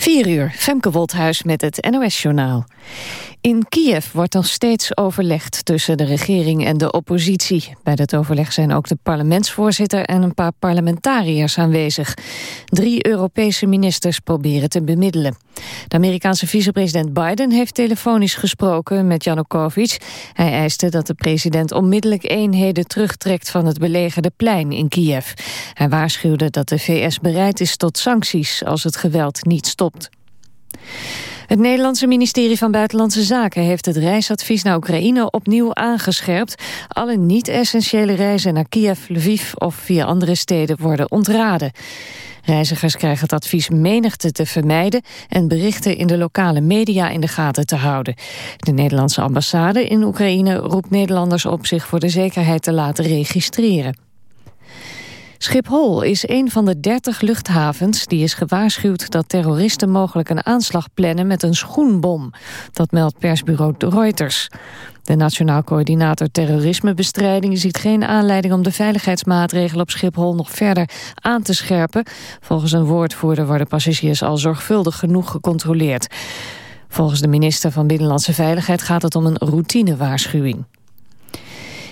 4 uur, Femke Wolthuis met het NOS-journaal. In Kiev wordt nog steeds overlegd tussen de regering en de oppositie. Bij dat overleg zijn ook de parlementsvoorzitter en een paar parlementariërs aanwezig. Drie Europese ministers proberen te bemiddelen. De Amerikaanse vicepresident Biden heeft telefonisch gesproken met Janukovic. Hij eiste dat de president onmiddellijk eenheden terugtrekt van het belegerde plein in Kiev. Hij waarschuwde dat de VS bereid is tot sancties als het geweld niet stopt. Het Nederlandse ministerie van Buitenlandse Zaken heeft het reisadvies naar Oekraïne opnieuw aangescherpt. Alle niet-essentiële reizen naar Kiev, Lviv of via andere steden worden ontraden. Reizigers krijgen het advies menigte te vermijden en berichten in de lokale media in de gaten te houden. De Nederlandse ambassade in Oekraïne roept Nederlanders op zich voor de zekerheid te laten registreren. Schiphol is een van de 30 luchthavens die is gewaarschuwd dat terroristen mogelijk een aanslag plannen met een schoenbom. Dat meldt persbureau Reuters. De Nationaal Coördinator Terrorismebestrijding ziet geen aanleiding om de veiligheidsmaatregelen op Schiphol nog verder aan te scherpen. Volgens een woordvoerder worden passagiers al zorgvuldig genoeg gecontroleerd. Volgens de minister van Binnenlandse Veiligheid gaat het om een routinewaarschuwing.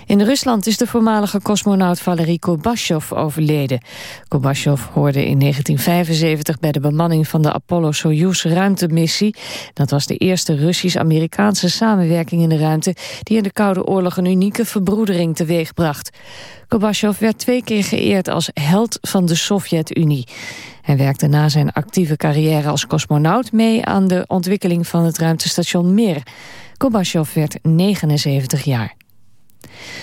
In Rusland is de voormalige cosmonaut Valery Kobashov overleden. Kobashov hoorde in 1975 bij de bemanning van de Apollo-Soyuz ruimtemissie. Dat was de eerste Russisch-Amerikaanse samenwerking in de ruimte... die in de Koude Oorlog een unieke verbroedering teweegbracht. Kobashov werd twee keer geëerd als held van de Sovjet-Unie. Hij werkte na zijn actieve carrière als cosmonaut mee aan de ontwikkeling van het ruimtestation Mir. Kobashov werd 79 jaar.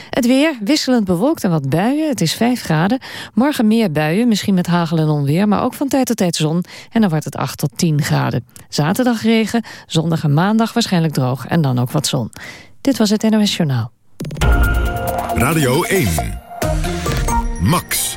Het weer, wisselend bewolkt en wat buien. Het is 5 graden. Morgen meer buien, misschien met hagel en onweer... maar ook van tijd tot tijd zon. En dan wordt het 8 tot 10 graden. Zaterdag regen, zondag en maandag waarschijnlijk droog... en dan ook wat zon. Dit was het NOS Journaal. Radio 1. Max.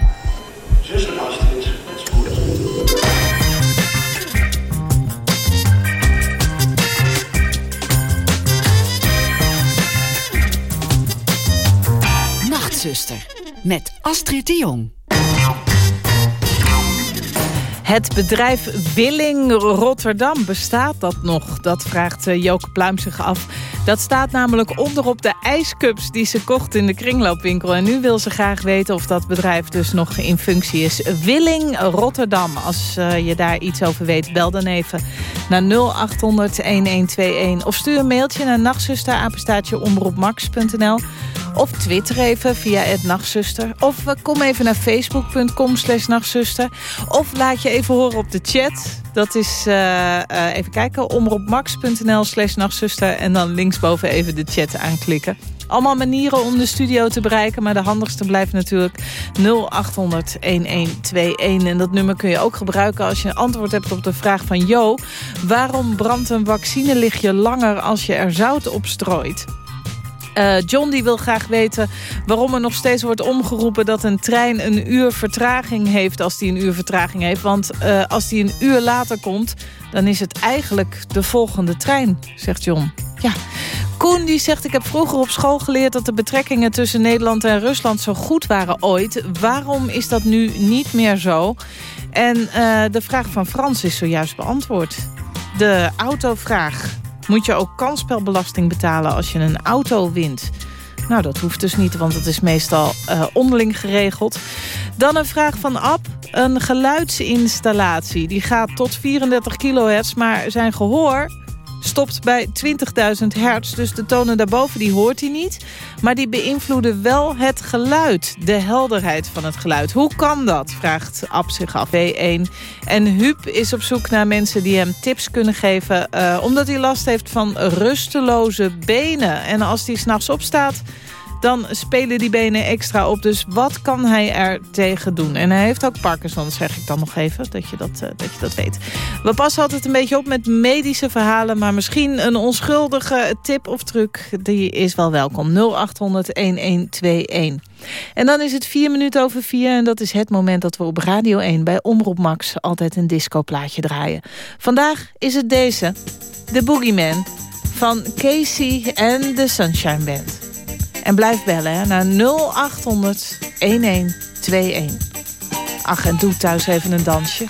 Nachtzuster met Astrid de Jong. Het bedrijf Willing Rotterdam, bestaat dat nog? Dat vraagt eh, Joke Pluim zich af. Dat staat namelijk onderop de ijscups die ze kocht in de kringloopwinkel. En nu wil ze graag weten of dat bedrijf dus nog in functie is. Willing Rotterdam. Als uh, je daar iets over weet, bel dan even naar 0800-1121. Of stuur een mailtje naar nachtzusterapenstaatjeomroepmax.nl. Of twitter even via het Nachtzuster. Of uh, kom even naar facebook.com slash nachtzuster. Of laat je even horen op de chat. Dat is, uh, uh, even kijken, omroepmax.nl slash nachtzuster. En dan linksboven even de chat aanklikken. Allemaal manieren om de studio te bereiken. Maar de handigste blijft natuurlijk 0800 1121. En dat nummer kun je ook gebruiken als je een antwoord hebt op de vraag van... Jo, waarom brandt een vaccinelichtje langer als je er zout op strooit? Uh, John die wil graag weten waarom er nog steeds wordt omgeroepen... dat een trein een uur vertraging heeft als die een uur vertraging heeft. Want uh, als die een uur later komt, dan is het eigenlijk de volgende trein, zegt John. Ja. Koen die zegt, ik heb vroeger op school geleerd... dat de betrekkingen tussen Nederland en Rusland zo goed waren ooit. Waarom is dat nu niet meer zo? En uh, de vraag van Frans is zojuist beantwoord. De autovraag moet je ook kansspelbelasting betalen als je een auto wint. Nou, dat hoeft dus niet, want het is meestal uh, onderling geregeld. Dan een vraag van Ab. Een geluidsinstallatie. Die gaat tot 34 kilohertz, maar zijn gehoor stopt bij 20.000 hertz. Dus de tonen daarboven die hoort hij niet. Maar die beïnvloeden wel het geluid. De helderheid van het geluid. Hoe kan dat? Vraagt Ab zich af. W1. En Huub is op zoek naar mensen die hem tips kunnen geven. Uh, omdat hij last heeft van rusteloze benen. En als hij s'nachts opstaat dan spelen die benen extra op. Dus wat kan hij er tegen doen? En hij heeft ook Parkinson, zeg ik dan nog even, dat je dat, uh, dat, je dat weet. We passen altijd een beetje op met medische verhalen... maar misschien een onschuldige tip of truc, die is wel welkom. 0800-1121. En dan is het vier minuten over vier en dat is het moment dat we op Radio 1 bij Omroep Max altijd een discoplaatje draaien. Vandaag is het deze, The Boogeyman van Casey en de Sunshine Band. En blijf bellen hè, naar 0800 1121. Ach, en doe thuis even een dansje.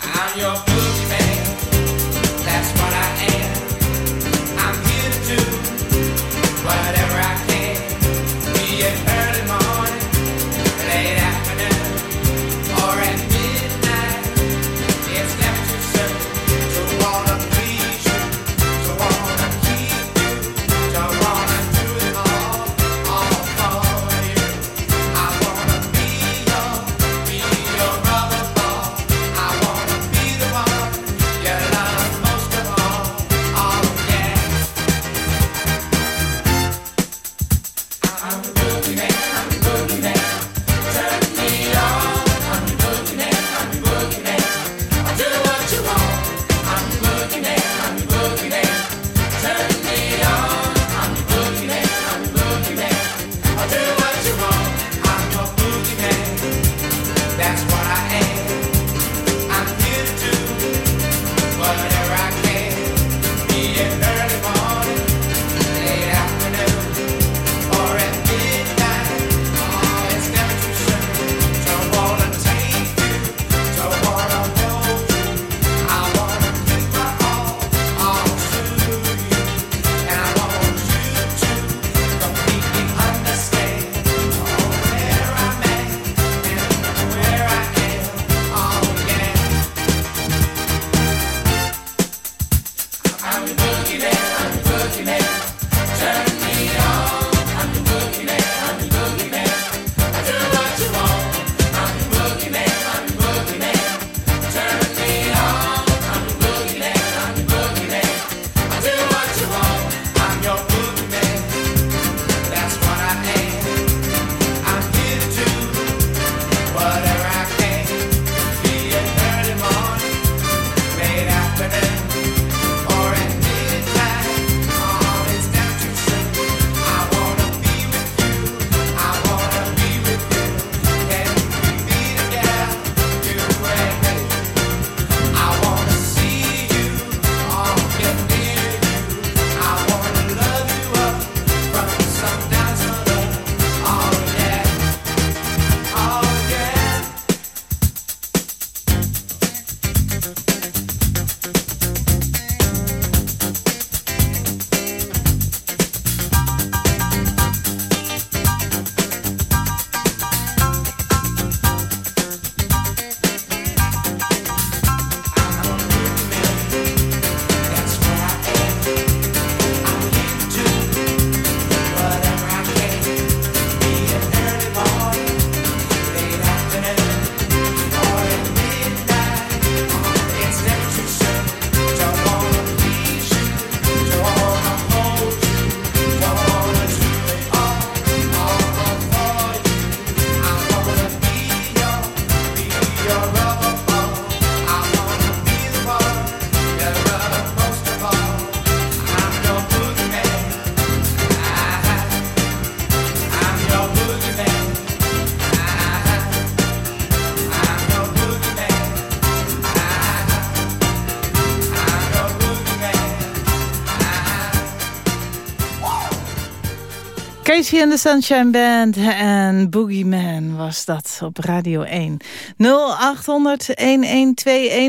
Casey and the Sunshine Band en Boogeyman was dat op Radio 1. 0800-1121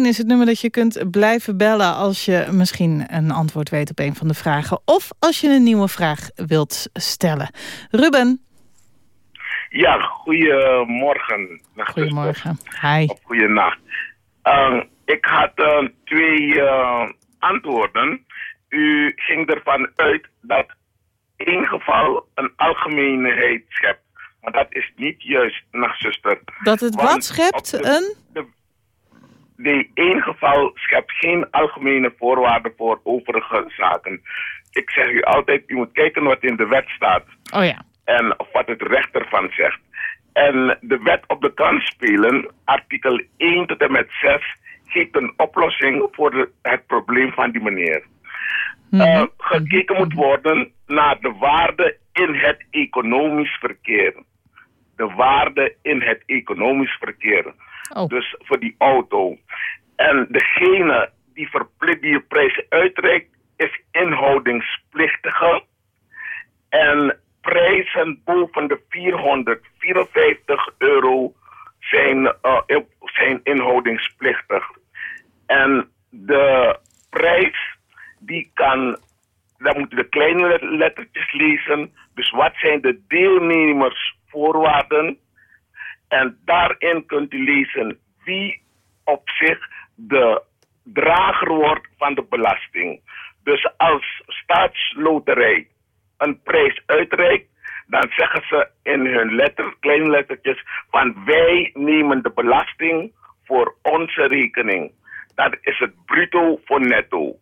is het nummer dat je kunt blijven bellen... als je misschien een antwoord weet op een van de vragen... of als je een nieuwe vraag wilt stellen. Ruben? Ja, goedemorgen. Goedemorgen. Hi. Of goedenacht. Uh, ik had uh, twee uh, antwoorden. U ging ervan uit dat één geval een algemeenheid schept. Maar dat is niet juist, nachtzuster. Dat het wat schept? een? De, de één geval schept geen algemene voorwaarden voor overige zaken. Ik zeg u altijd, u moet kijken wat in de wet staat. Oh ja. En wat het recht ervan zegt. En de wet op de kant spelen, artikel 1 tot en met 6, geeft een oplossing voor de, het probleem van die meneer. Uh, gekeken moet worden naar de waarde in het economisch verkeer. De waarde in het economisch verkeer. Oh. Dus voor die auto. En degene die verplicht die je prijs uitreikt, is inhoudingsplichtige. En prijzen boven de 454 euro zijn, uh, zijn inhoudingsplichtig. En de prijs die kan, dan moeten de kleine lettertjes lezen. Dus wat zijn de deelnemersvoorwaarden? En daarin kunt u lezen wie op zich de drager wordt van de belasting. Dus als staatsloterij een prijs uitreikt, dan zeggen ze in hun letter, kleine lettertjes van wij nemen de belasting voor onze rekening. Dat is het bruto voor netto.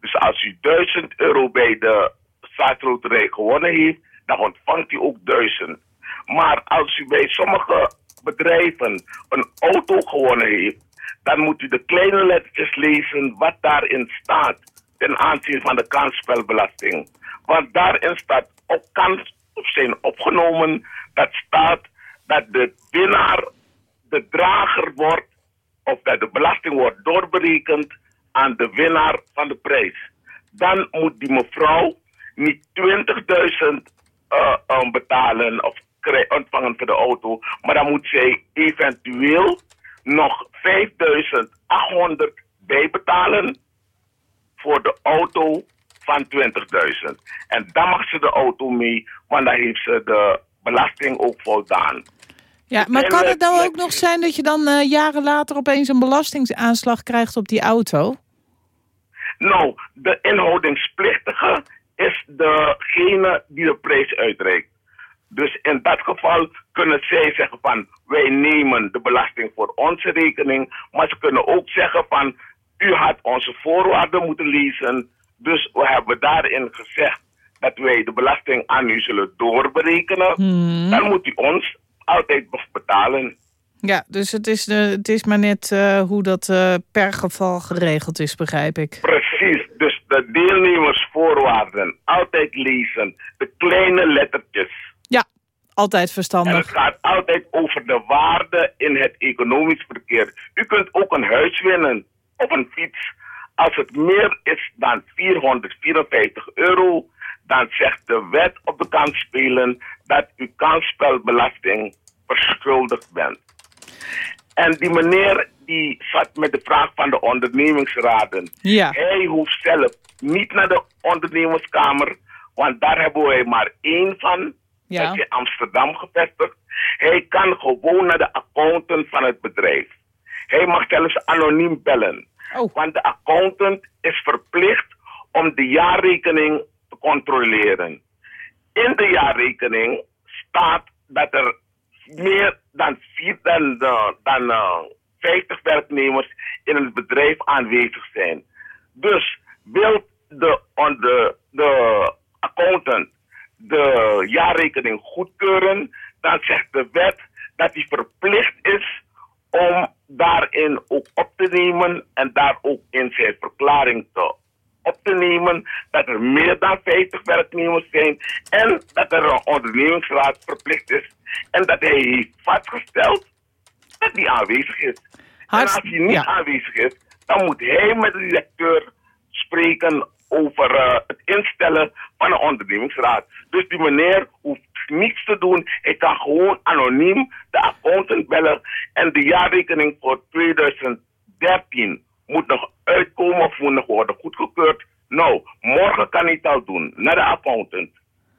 Dus als u 1000 euro bij de staatsloterij gewonnen heeft, dan ontvangt u ook 1000. Maar als u bij sommige bedrijven een auto gewonnen heeft, dan moet u de kleine lettertjes lezen wat daarin staat ten aanzien van de kansspelbelasting. Want daarin staat op kans zijn opgenomen, dat staat dat de winnaar de drager wordt of dat de belasting wordt doorberekend aan de winnaar van de prijs. Dan moet die mevrouw niet 20.000 uh, betalen of ontvangen voor de auto, maar dan moet zij eventueel nog 5.800 bijbetalen voor de auto van 20.000. En dan mag ze de auto mee, want dan heeft ze de belasting ook voldaan. Ja, maar kan het nou ook nog zijn dat je dan uh, jaren later opeens een belastingsaanslag krijgt op die auto? Nou, de inhoudingsplichtige is degene die de prijs uitreikt. Dus in dat geval kunnen zij zeggen van wij nemen de belasting voor onze rekening. Maar ze kunnen ook zeggen van u had onze voorwaarden moeten lezen. Dus we hebben daarin gezegd dat wij de belasting aan u zullen doorberekenen. Hmm. Dan moet u ons altijd betalen. Ja, dus het is, de, het is maar net uh, hoe dat uh, per geval geregeld is, begrijp ik. Precies, de deelnemersvoorwaarden altijd lezen, de kleine lettertjes. Ja, altijd verstandig. En het gaat altijd over de waarde in het economisch verkeer. U kunt ook een huis winnen op een fiets. Als het meer is dan 454 euro, dan zegt de wet op de kansspelen dat u kansspelbelasting verschuldigd bent. En die meneer die zat met de vraag van de ondernemingsraden. Ja. Hij hoeft zelf niet naar de ondernemerskamer, want daar hebben wij maar één van. Ja. Dat is in Amsterdam gevestigd. Hij kan gewoon naar de accountant van het bedrijf. Hij mag zelfs anoniem bellen. Oh. Want de accountant is verplicht om de jaarrekening te controleren. In de jaarrekening staat dat er meer dan, vier, dan, dan eh, 50 werknemers in het bedrijf aanwezig zijn. Dus wil de, de, de accountant de jaarrekening goedkeuren, dan zegt de wet dat hij verplicht is om daarin ook op te nemen en daar ook in zijn verklaring te op te nemen dat er meer dan 50 werknemers zijn en dat er een ondernemingsraad verplicht is en dat hij heeft vastgesteld dat die aanwezig is. en als hij niet aanwezig is, dan moet hij met de directeur spreken over uh, het instellen van een ondernemingsraad. Dus die meneer hoeft niets te doen. Hij kan gewoon anoniem de accountant bellen en de jaarrekening voor 2013 moet nog uitkomen of moet nog worden goedgekeurd. Nou, morgen kan hij het al doen, naar de accountant.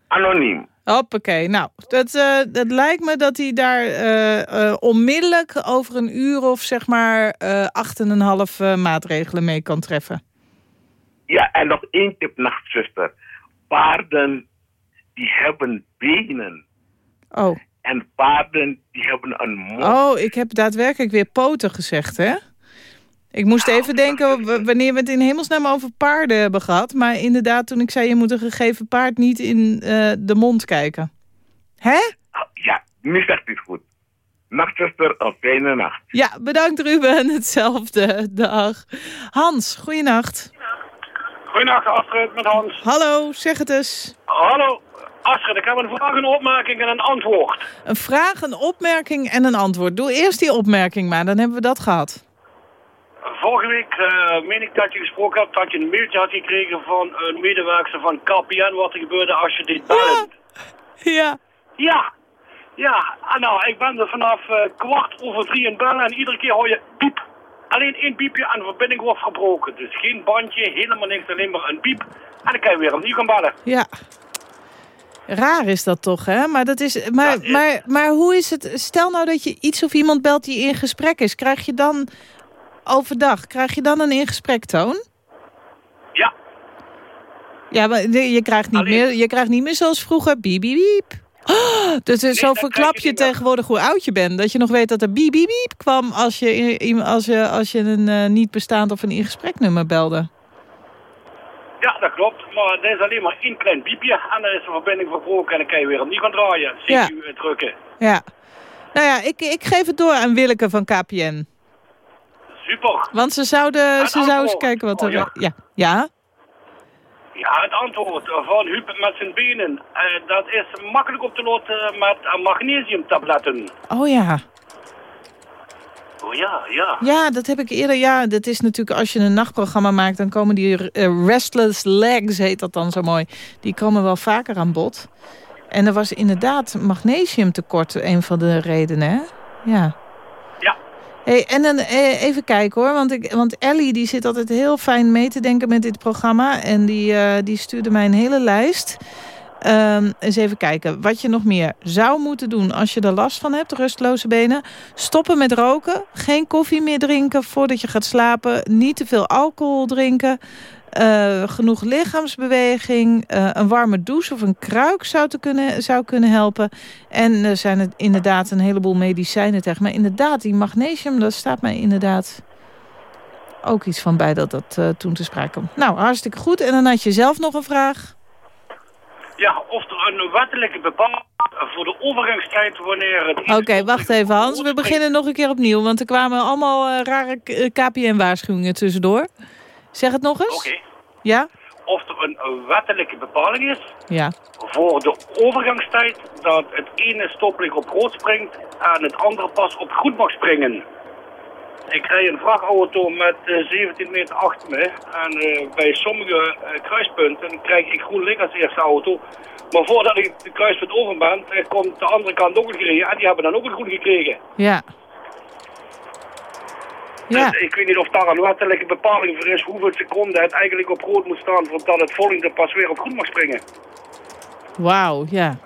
Anoniem. Hoppakee, nou, dat, uh, dat lijkt me dat hij daar uh, uh, onmiddellijk over een uur of zeg maar acht en een half maatregelen mee kan treffen. Ja, en nog één tip, nachtzuster. Paarden, die hebben benen. Oh. En paarden, die hebben een mond. Oh, ik heb daadwerkelijk weer poten gezegd, hè? Ik moest nou, even denken wanneer we het in hemelsnaam over paarden hebben gehad. Maar inderdaad, toen ik zei je moet een gegeven paard niet in uh, de mond kijken. Hè? Oh, ja, nu zegt u het goed. Nachtzuster, een fijne nacht. Ja, bedankt Ruben. Hetzelfde. Dag. Hans, goeienacht. Goeienacht Astrid, met Hans. Hallo, zeg het eens. Hallo, Astrid, ik heb een vraag, een opmerking en een antwoord. Een vraag, een opmerking en een antwoord. Doe eerst die opmerking maar, dan hebben we dat gehad. Vorige week uh, meen ik dat je gesproken hebt dat je een mailtje had gekregen van een medewerker van KPN wat er gebeurde als je dit belt. Ja. Ja. Ja, ah, nou, ik ben er vanaf uh, kwart over drie in bellen en iedere keer hoor je piep, Alleen één piepje en de verbinding wordt verbroken. Dus geen bandje, helemaal niks, alleen maar een piep. En dan kan je weer opnieuw gaan bellen. Ja. Raar is dat toch, hè? Maar, dat is, maar, maar, maar hoe is het... Stel nou dat je iets of iemand belt die in gesprek is. Krijg je dan overdag, krijg je dan een ingesprektoon? Ja, Ja, maar je krijgt niet, Alleen- meer, je krijgt niet meer zoals vroeger biep, biep, biep. Oh, dus zo verklap je tegenwoordig hoe oud je bent. Dat je nog weet dat er biep, biep, biep kwam als je, als je, als je een eh, niet bestaand of een ingespreknummer belde. ja, dat klopt. Maar er is alleen maar één klein piepje en dan is de verbinding verbroken en dan kan je weer opnieuw gaan draaien. Ja. CQ drukken. Ja. Nou ja, ik, ik geef het door aan Willeke van KPN. Super. Want ze zouden, Het ze zouden eens kijken wat er... Oh, ja. ja. ja? Ja, het antwoord van Huub met zijn benen. eh, dat is makkelijk op te loten met eh, magnesiumtabletten. Oh ja. Oh ja, ja. Ja, dat heb ik eerder. Ja, dat is natuurlijk als je een nachtprogramma maakt... dan komen die eh, restless legs, heet dat dan zo mooi... die komen wel vaker aan bod. En er was inderdaad magnesiumtekort een van de redenen, hè? Ja. Hey, en dan eh, even kijken hoor, want, ik, want Ellie die zit altijd heel fijn mee te denken met dit programma. En die, eh, die stuurde mij een hele lijst. Ehm, eens even kijken, wat je nog meer zou moeten doen als je er last van hebt, rustloze benen. Stoppen met roken, geen koffie meer drinken voordat je gaat slapen. Niet te veel alcohol drinken. Eh, genoeg lichaamsbeweging, eh, een warme douche of een kruik zou, te kunnen, zou kunnen helpen. En er zijn er inderdaad een heleboel medicijnen tegen. Maar inderdaad, die magnesium, daar staat mij inderdaad ook iets van bij dat dat eh, toen te sprake kwam. Nou, hartstikke goed. En dan had je zelf nog een vraag. Ja, of er een wettelijke bepaling voor de overgangstijd wanneer het... Oké, wacht even Hans. We beginnen nog een keer opnieuw. Want er kwamen allemaal eh, rare KPN-waarschuwingen tussendoor. Zeg het nog eens. Oké. Ja? Of er een wettelijke bepaling is Ja. voor de overgangstijd dat het ene stoplicht op rood springt en het andere pas op groen mag springen. Ik rij een vrachtauto met eh, 17 meter achter me en eh, bij sommige eh, kruispunten krijg ik groen licht als eerste auto. Maar voordat ik de kruispunt over ben, eh, komt de andere kant ook een gereden en die hebben dan ook een groen gekregen. Ja. Ja. Dus ik weet niet of daar een wettelijke bepaling voor is hoeveel seconden het eigenlijk op rood moet staan voordat het volgende pas weer op groen mag springen. Wauw, ja.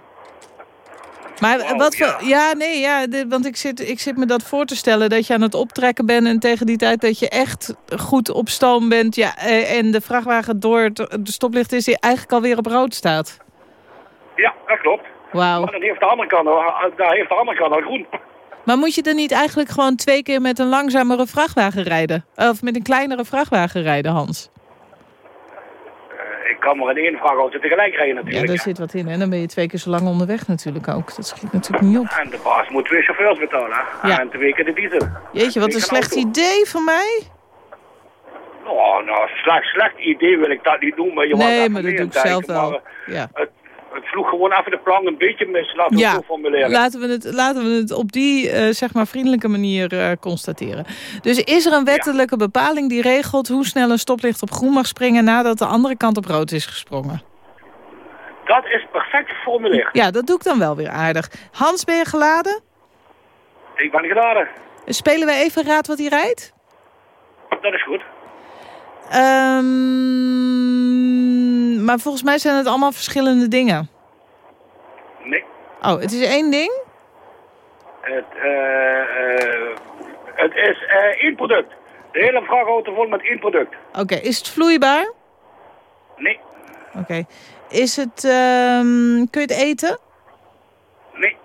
Maar wat voor... ja. Ja, nee, ja, dit- want ik zit, ik zit me dat voor te stellen... dat je aan het optrekken bent en tegen die tijd dat je echt goed op stoom bent... Ja, eh, en de vrachtwagen door het de stoplicht is... die eigenlijk alweer op rood staat. Ja, dat klopt. Wauw. Maar dan heeft de andere kant, al- daar heeft de andere kant al groen. Maar moet je dan niet eigenlijk gewoon twee keer met een langzamere vrachtwagen rijden? Of met een kleinere vrachtwagen rijden, Hans? Eh, ik kan maar in één vrachtauto tegelijk rijden Ja, natuurlijk. daar zit wat in. En dan ben je twee keer zo lang onderweg natuurlijk ook. Dat schiet natuurlijk niet op. En de baas moet twee chauffeurs betalen. Ja. En twee keer de diesel. Jeetje, wat een een slecht auto. idee van mij. Oh, nou, slecht, slecht idee wil ik dat niet noemen. Je mag Nee, maar dat doe ik zelf wel. maar, Ja. Het, het sloeg gewoon even de plank een beetje mis, laten we Ja, formuleren. laten we het, laten we het op die eh, zeg maar vriendelijke manier eh, constateren. Dus is er een wettelijke bepaling die regelt hoe snel een stoplicht op groen mag springen nadat de andere kant op rood is gesprongen? Dat is perfect geformuleerd. Ja, dat doe ik dan wel weer aardig. Hans, ben je geladen? Ik ben geladen. Spelen we even raad wat hij rijdt? Dat is goed. Ehm, maar volgens mij zijn het allemaal verschillende dingen. Nee. Oh, het is één ding? Het, eh, eh, het is eh, één product. De hele vrachtauto vol met één product. Oké, is het vloeibaar? Nee. Oké. Is het, ehm, kun je het eten? Nee.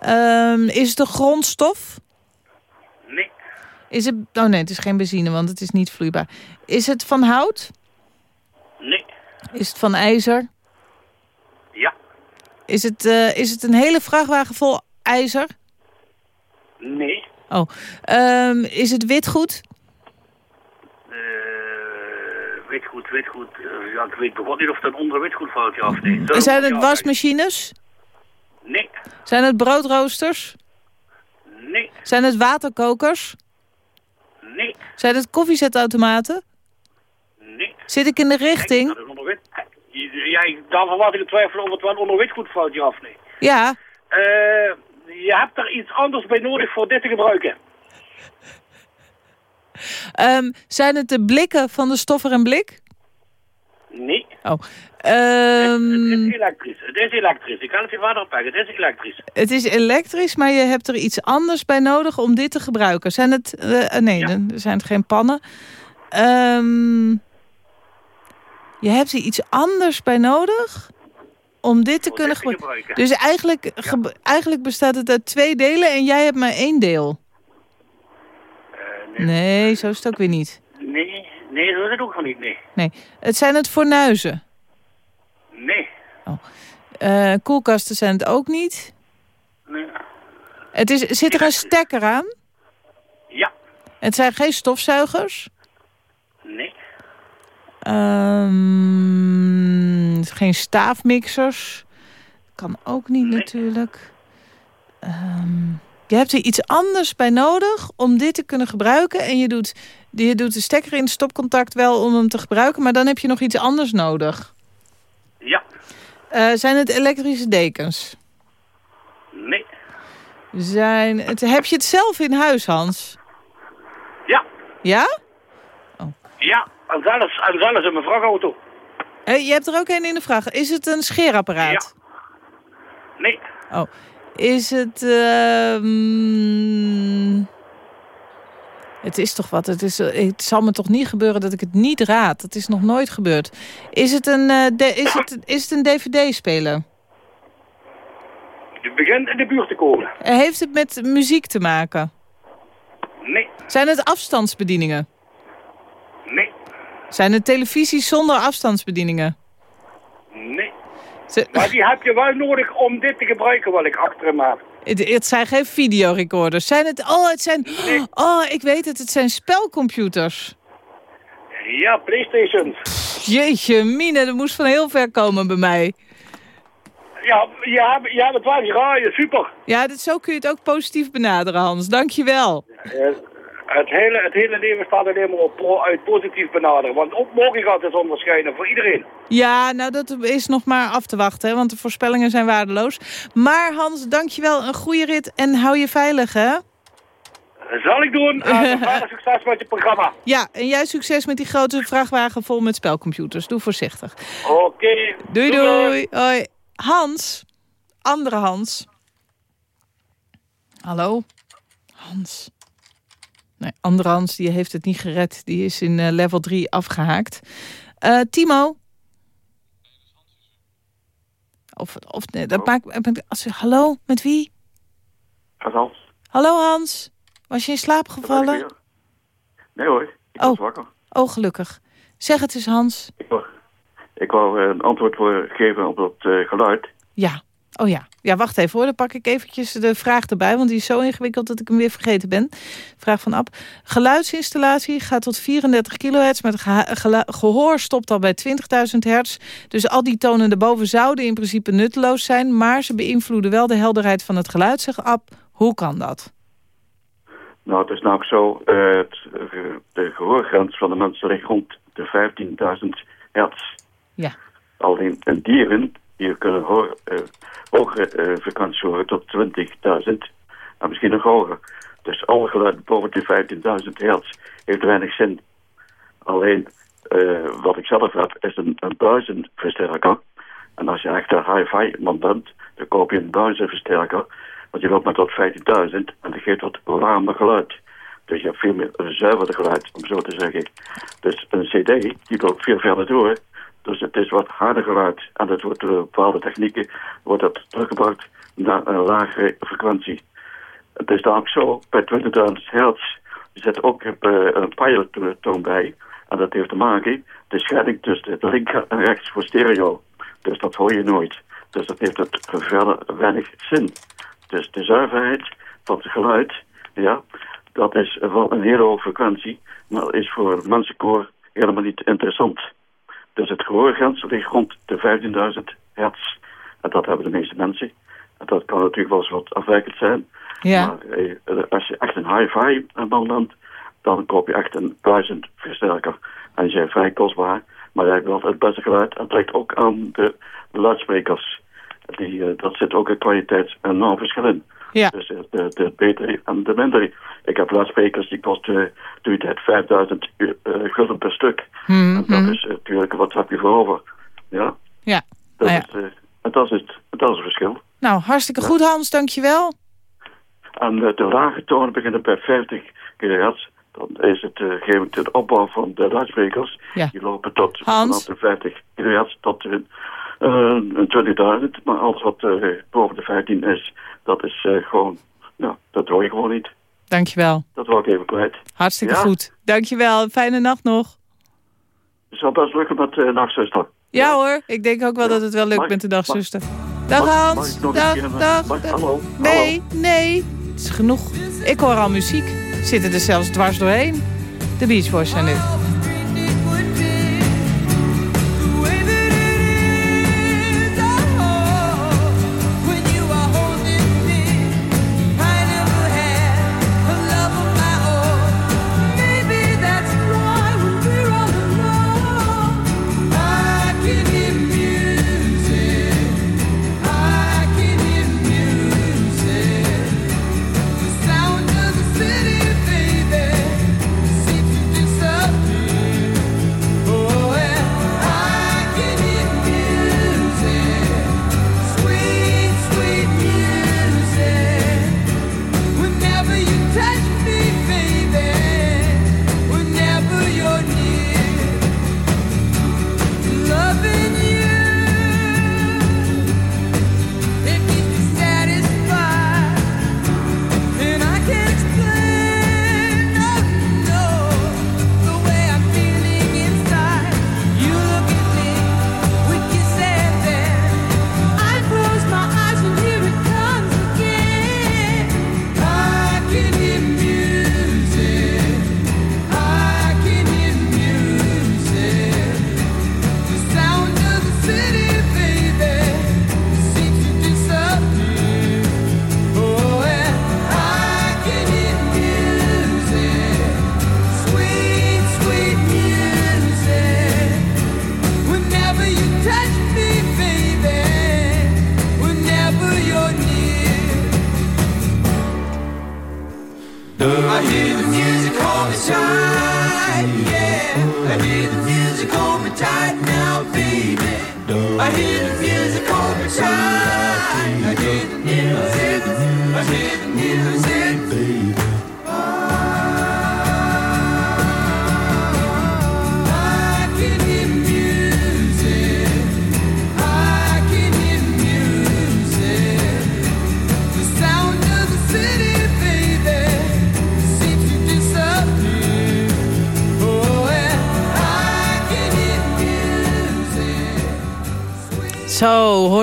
Ehm, is het een grondstof? Nee. Is het, oh nee, het is geen benzine, want het is niet vloeibaar. Is het van hout? Is het van ijzer? Ja. Is het, eh, is het een hele vrachtwagen vol ijzer? Nee. Oh. Ehm, is het witgoed? Eh, witgoed, witgoed. Eh, ja, ik weet begon niet of het een onder witgoed valt, ja of nee. Zullen we Zijn het wasmachines? Nee. Zijn het broodroosters? Nee. Zijn het waterkokers? Nee. Zijn het koffiezetautomaten? Nee. Zit ik in de richting? Jij, dan verwacht ik het twijfelen of het wel onder witgoed valt, ja of nee. Ja. Eh, je hebt er iets anders bij nodig voor dit te gebruiken. Ehm, zijn het de blikken van de stoffer en blik? Nee. Oh. Het Ehm, is elektrisch. Het is elektrisch. Ik kan het je verder oppakken. Het is elektrisch. het is elektrisch, maar je hebt er iets anders bij nodig om dit te gebruiken. Zijn het... eh, nee, Ja. dan zijn het geen pannen. Ehm, je hebt er iets anders bij nodig om dit te Om kunnen dit te gebruiken. Dus eigenlijk, ge- eigenlijk bestaat het uit twee delen en jij hebt maar één deel. Eh, nee. Nee, zo is het ook weer niet. nee. Nee, dat is het ook van niet. Nee. Nee, het zijn het fornuizen. Nee. Eh, koelkasten zijn het ook niet. nee. Het is, zit er een stekker aan? Ja. Het zijn geen stofzuigers. Nee. Ehm, geen staafmixers. Kan ook niet Nee. natuurlijk. Ehm, je hebt er iets anders bij nodig om dit te kunnen gebruiken. En je doet, je doet de stekker in het stopcontact wel om hem te gebruiken. Maar dan heb je nog iets anders nodig. Ja. Eh, zijn het elektrische dekens? Nee. Zijn het, heb je het zelf in huis, Hans? Ja. Ja? Ja. En zelfs, en zelfs in mijn vrachtauto. Eh, je hebt er ook een in de vraag. Is het een scheerapparaat? Nee. Oh. Is het... ehm, Het is toch wat. Het, is, het zal me toch niet gebeuren dat ik het niet raad. Dat is nog nooit gebeurd. Is het een, eh, de- is het, is het een dvd-speler? Je begint in de buurt te komen. Heeft het met muziek te maken? Nee. Zijn het afstandsbedieningen? Zijn het televisies zonder afstandsbedieningen? Nee. Ze- Maar die heb je wel nodig om dit te gebruiken wat ik achter hem heb. Het, het zijn geen videorecorders. Zijn het... Oh, het zijn... Oh, ik weet het. Het zijn spelcomputers. Ja, Playstations. Jeetje, mine, dat moest van heel ver komen bij mij. Ja, je hebt het wel geraaien. Super. Ja, dit, zo kun je het ook positief benaderen, Hans. Dank je wel. Eh, het, hele, het hele leven staat alleen maar op uit positief benaderen. Want ook morgen gaat het zon verschijnen voor iedereen. Ja, nou, dat is nog maar af te wachten, hè, want de voorspellingen zijn waardeloos. Maar Hans, dank je wel. Een goede rit en hou je veilig, hè? Zal ik doen. En verder succes met je programma. Ja, en jij succes met die grote vrachtwagen vol met spelcomputers. Doe voorzichtig. Oké. Doei, doei. Hoi. Hans. Andere Hans. Hallo? Hans. Nee, andere Hans, die heeft het niet gered. Die is in eh, level 3 afgehaakt. Eh, Timo? Of, of nee, dat maakt... Als, hallo, met wie? Hans. Hallo Hans. Was je in slaap gevallen? Nee hoor, ik Oh. was wakker. Oh, gelukkig. Zeg het eens, Hans. Ik wou, ik wou eh, een antwoord voor geven op dat geluid. Ja. Oh ja. Ja, wacht even hoor. Dan pak ik eventjes de vraag erbij. Want die is zo ingewikkeld dat ik hem weer vergeten ben. Vraag van Ab. Geluidsinstallatie gaat tot 34 kilohertz. Maar het gehoor stopt al bij 20.000 hertz. Dus al die tonen erboven zouden in principe nutteloos zijn. Maar ze beïnvloeden wel de helderheid van het geluid. Zeg Ab, hoe kan dat? Nou, het is namelijk zo, eh, het, eh, de gehoorgrens van de mensen ligt rond de 15.000 hertz. Ja. Alleen in dieren, die kunnen hoor, eh, hogere eh, horen tot 20.000 en misschien nog hoger. Dus alle geluid boven de 15.000 hertz heeft weinig zin. Alleen, eh, wat ik zelf heb, is een, een buizenversterker. En als je echt een hi-fi man bent, dan koop je een buizenversterker. Want je loopt maar tot 15.000 en dat geeft wat warmer geluid. Dus je hebt veel meer zuiverder geluid, om zo te zeggen. Dus een cd, die loopt veel verder door. Dus het is wat harder geluid. En dat wordt door bepaalde technieken wordt dat teruggebracht naar een lagere frequentie. Het is dan ook zo, bij 20.000 hertz zit ook eh, een pilottoon bij. En dat heeft te maken, de scheiding tussen de linker en rechts voor stereo. Dus dat hoor je nooit. Dus dat heeft het verder weinig zin. Dus de zuiverheid van het geluid, ja, dat is wel een hele hoge frequentie, maar is voor het mensenkoor helemaal niet interessant. Dus het gehoorgrens ligt rond de 15.000 hertz. En dat hebben de meeste mensen. En dat kan natuurlijk wel eens wat afwijkend zijn. Ja. Maar eh, als je echt een hi-fi man bent, dan koop je echt een duizend versterker. En die zijn vrij kostbaar, maar hij heeft wel het beste geluid. En het ligt ook aan de, de luidsprekers. Die, eh, dat zit ook een kwaliteit enorm verschil in. Ja. Dus eh, de, en de mindere. Ik heb luidsprekers die kosten tijd 5000 uh, gulden per stuk. Hmm, en dat hmm. is eh, natuurlijk, wat heb je voor over? Ja, Ja. dat, ja. is, eh, dat, is het, dat is het verschil. Nou, hartstikke goed Hans, dankjewel. En eh, de lage tonen beginnen bij 50 gigahertz. Dan is het uh, de opbouw van de luidsprekers. Ja. Die lopen tot Hans? vanaf de 50 gigahertz tot een 20.000. Maar alles wat uh, boven de 15 is, dat is uh, gewoon, nou, dat hoor je gewoon niet. Dankjewel. Dat wou ik even kwijt. Hartstikke Ja? goed. Dankjewel. Fijne nacht nog. Het zal best lukken met uh, nachtzuster. Ja, hoor, ik denk ook wel dat het wel lukt Mag- met de mag- dagzuster. Dag Mag- Hans. Dag, eh, hallo, Nee, nee. Het is genoeg. Ik hoor al muziek. Zitten er zelfs dwars doorheen. De Beach Boys zijn dit.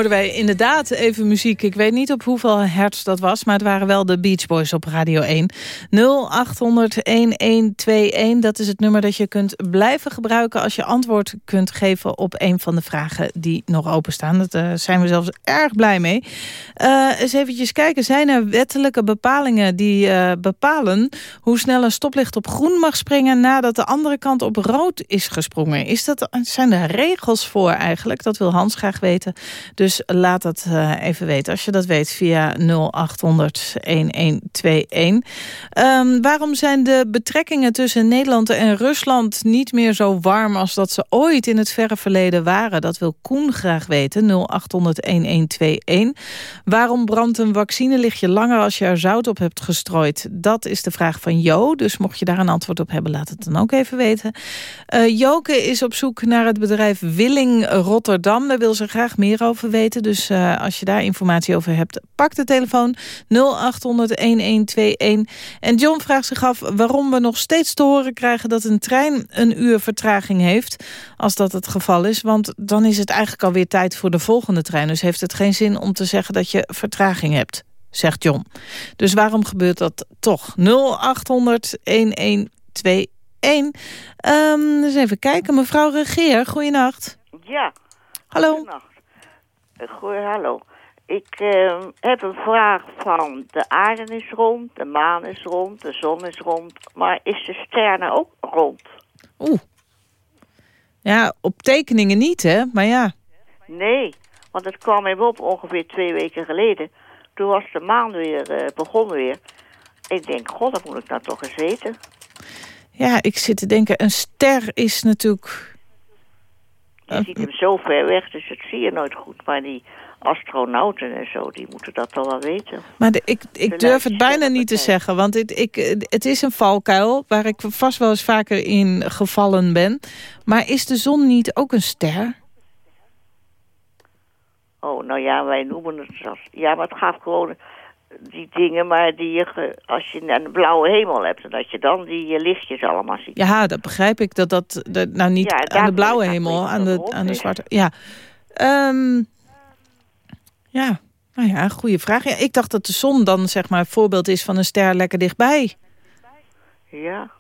Hoorden wij inderdaad even muziek. Ik weet niet op hoeveel hertz dat was, maar het waren wel de Beach Boys op Radio 1. 0800-1121, dat is het nummer dat je kunt blijven gebruiken... als je antwoord kunt geven op een van de vragen die nog openstaan. Daar eh, zijn we zelfs erg blij mee. Eh, eens eventjes kijken, zijn er wettelijke bepalingen die eh, bepalen... hoe snel een stoplicht op groen mag springen... nadat de andere kant op rood is gesprongen? Is dat, zijn er regels voor eigenlijk? Dat wil Hans graag weten. Dus laat dat eh, even weten als je dat weet via 0800 1121. Ehm, waarom zijn de betrekkingen tussen Nederland en Rusland niet meer zo warm als dat ze ooit in het verre verleden waren? Dat wil Koen graag weten. 0800 1121. Waarom brandt een vaccinelichtje langer als je er zout op hebt gestrooid? Dat is de vraag van Jo. Dus mocht je daar een antwoord op hebben, laat het dan ook even weten. Eh, Joke is op zoek naar het bedrijf Willing Rotterdam. Daar wil ze graag meer over weten. Dus eh, als je daar informatie over hebt, pak de telefoon 0800-1121. En John vraagt zich af waarom we nog steeds te horen krijgen... dat een trein een uur vertraging heeft, als dat het geval is. Want dan is het eigenlijk alweer tijd voor de volgende trein. Dus heeft het geen zin om te zeggen dat je vertraging hebt, zegt John. Dus waarom gebeurt dat toch? 0800-1121. Um, dus even kijken, mevrouw Regeer, goeienacht. Ja, Hallo. goedenacht. Goeie, hallo. Ik eh, heb een vraag van de aarde is rond, de maan is rond, de zon is rond. Maar is de sterren ook rond? Oeh. Ja, op tekeningen niet, hè? Maar ja. Nee, want het kwam hem op ongeveer twee weken geleden. toen was de maan weer eh, begonnen weer. Ik denk, god, dat moet ik nou toch eens weten. Ja, ik zit te denken, een ster is natuurlijk... Je ziet hem zo ver weg, dus dat zie je nooit goed. Maar die astronauten en zo, die moeten dat toch wel weten. Maar de- ik, ik De durf het bijna niet te zeggen, want het, ik, het is een valkuil... waar ik vast wel eens vaker in gevallen ben. Maar is de zon niet ook een ster? Oh, nou ja, wij noemen het als... Ja, maar het gaat gewoon die dingen, maar die je, als je een blauwe hemel hebt... en dat je dan die eh, lichtjes allemaal ziet. Ja, dat begrijp ik. Dat dat, dat nou niet Ja, aan de blauwe hemel, aan de, aan de zwarte... Ja, Ehm, ja. nou ja, goede vraag. Ja, ik dacht dat de zon dan zeg maar een voorbeeld is van een ster lekker dichtbij. Ja,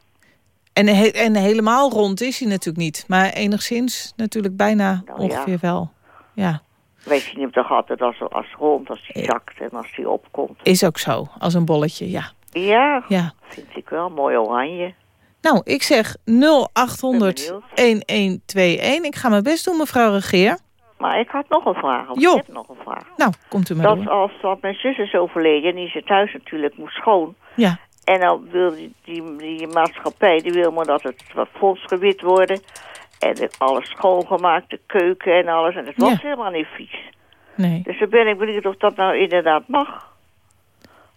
En, he- en helemaal rond is hij natuurlijk niet. Maar enigszins natuurlijk bijna Nou ja. ongeveer wel. Ja, wij zien hem toch altijd als, als rond, als hij zakt en als hij opkomt. is ook zo. Als een bolletje, ja. Ja, ja. vind ik wel mooi oranje. Nou, ik zeg 0800 1121. Ik ga mijn best doen, mevrouw Regeer. Maar ik had nog een vraag. Of Jo. ik heb nog een vraag. Nou, komt u maar Dat door. als dat mijn zus is overleden en die ze thuis natuurlijk moest schoon. Ja. En dan wil die, die, die maatschappij, die wil maar dat het wat gewit worden. En alles schoongemaakt, de keuken en alles. En het was Ja. helemaal niet vies. Nee. Dus dan ben ik benieuwd of dat nou inderdaad mag.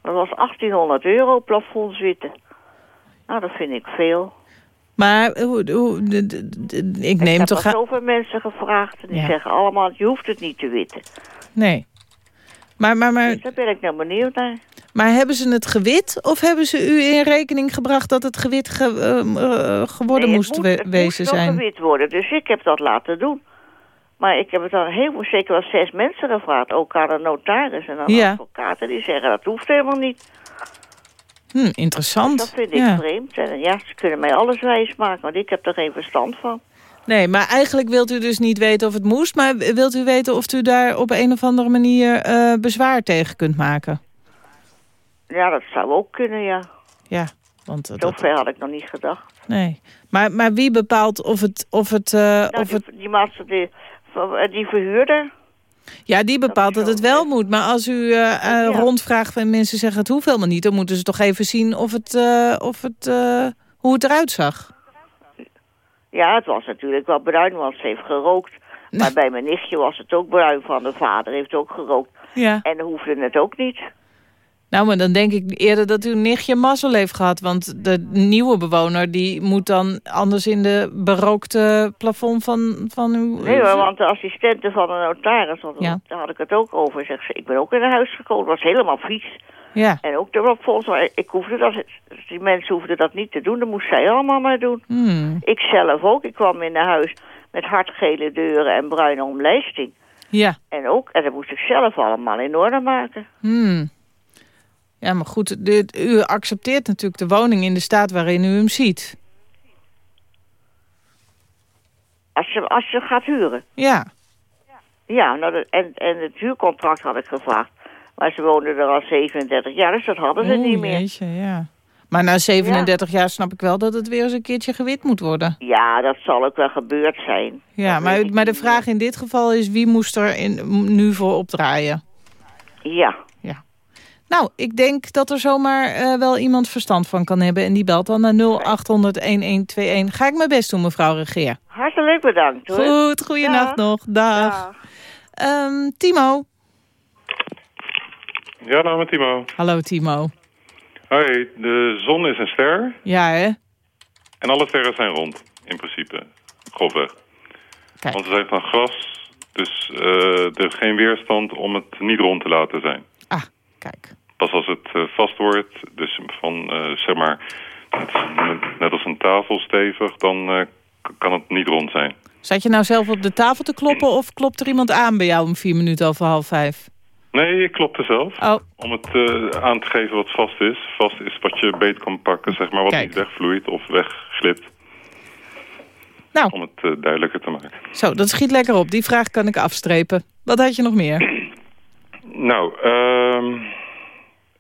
Dat was 1800 euro plafondswitte. Nou, dat vind ik veel. Maar hoe, hoe, ik ik neem heb toch... al aan- zoveel mensen gevraagd en die Ja. zeggen allemaal, je hoeft het niet te witten. Nee. Maar, maar, maar, Dus daar ben ik nou benieuwd naar. Maar hebben ze het gewit? Of hebben ze u in rekening gebracht dat het gewit ge- ehm, eh, geworden Nee, moest, het we- het wezen moest zijn? gewit worden, dus ik heb dat laten doen. Maar ik heb het dan heel zeker wel zes mensen gevraagd. Ook aan een notaris en aan Ja. een advocaat. En die zeggen dat hoeft helemaal niet. Hm, interessant. Dat vind ik ja. vreemd. En ja, ze kunnen mij alles wijs maken, want ik heb er geen verstand van. Nee, maar eigenlijk wilt u dus niet weten of het moest... maar wilt u weten of u daar op een of andere manier eh, bezwaar tegen kunt maken? Ja, dat zou ook kunnen, ja. Ja, want... eh, Zo dat, had ik nog niet gedacht. nee. Maar, maar wie bepaalt of het... Of het, eh, Nou, of het die, die, maatschappij- die, die verhuurder, ja, die bepaalt dat, het wel moet. Maar als u eh, eh, Ja. rondvraagt en mensen zeggen het hoeft helemaal niet... dan moeten ze toch even zien of het, eh, of het, eh, hoe het eruit zag. ja, het was natuurlijk wel bruin, want ze heeft gerookt. Maar bij mijn nichtje was het ook bruin van. De vader heeft ook gerookt. Ja. En hoefde het ook niet. Nou, maar dan denk ik eerder dat uw nichtje mazzel heeft gehad. Want de nieuwe bewoner die moet dan anders in de berookte plafond van, van uw... Nee hoor, want de assistente van de notaris, want Ja. daar had ik het ook over, zegt ze, ik ben ook in een huis gekomen, het was helemaal vies. Ja. En ook de plafonds, maar ik hoefde dat, die mensen hoefden dat niet te doen, dat moest zij allemaal maar doen. Hmm. Ik zelf ook, ik kwam in een huis met hardgele deuren en bruine omlijsting. Ja. En ook, en dat moest ik zelf allemaal in orde maken. Hmm. Ja, maar goed, dit- u accepteert natuurlijk de woning in de staat waarin u hem ziet. Als je, als je gaat huren. Ja. Ja, nou, dat- en, en het huurcontract had ik gevraagd. Maar ze woonden er al 37 jaar, dus dat hadden ze Oeh, niet meer. jeetje, ja. Maar na 37 jaar snap ik wel dat het weer eens een keertje gewit moet worden. Ja, dat zal ook wel gebeurd zijn. Ja, Dat maar, maar de vraag in dit geval is wie moest er in, nu voor opdraaien? Ja. Nou, ik denk dat er zomaar eh, wel iemand verstand van kan hebben. En die belt dan naar 0800-1121. Ga ik mijn best doen, mevrouw Regeer. Hartelijk bedankt hoor. Goed, goeienacht nog. Dag. Ehm, Timo. Ja, nou met Timo. Hallo Timo. Hoi, de zon is een ster Ja, hè? en alle sterren zijn rond, in principe. Grofweg. Kijk. Want ze zijn van gras, dus eh, er is geen weerstand om het niet rond te laten zijn. Kijk. Pas als het eh, vast wordt, dus van eh, zeg maar, net, net als een tafel stevig, dan eh, kan het niet rond zijn. Zat je nou zelf op de tafel te kloppen of klopt er iemand aan bij jou om vier minuten over half vijf? Nee, ik klopte zelf. Oh. Om het eh, aan te geven wat vast is. Vast is wat je beet kan pakken, zeg maar, wat Kijk. niet wegvloeit of wegglipt. Nou. Om het duidelijker te maken. Zo, dat schiet lekker op. Die vraag kan ik afstrepen. Wat had je nog meer? Nou, ehm,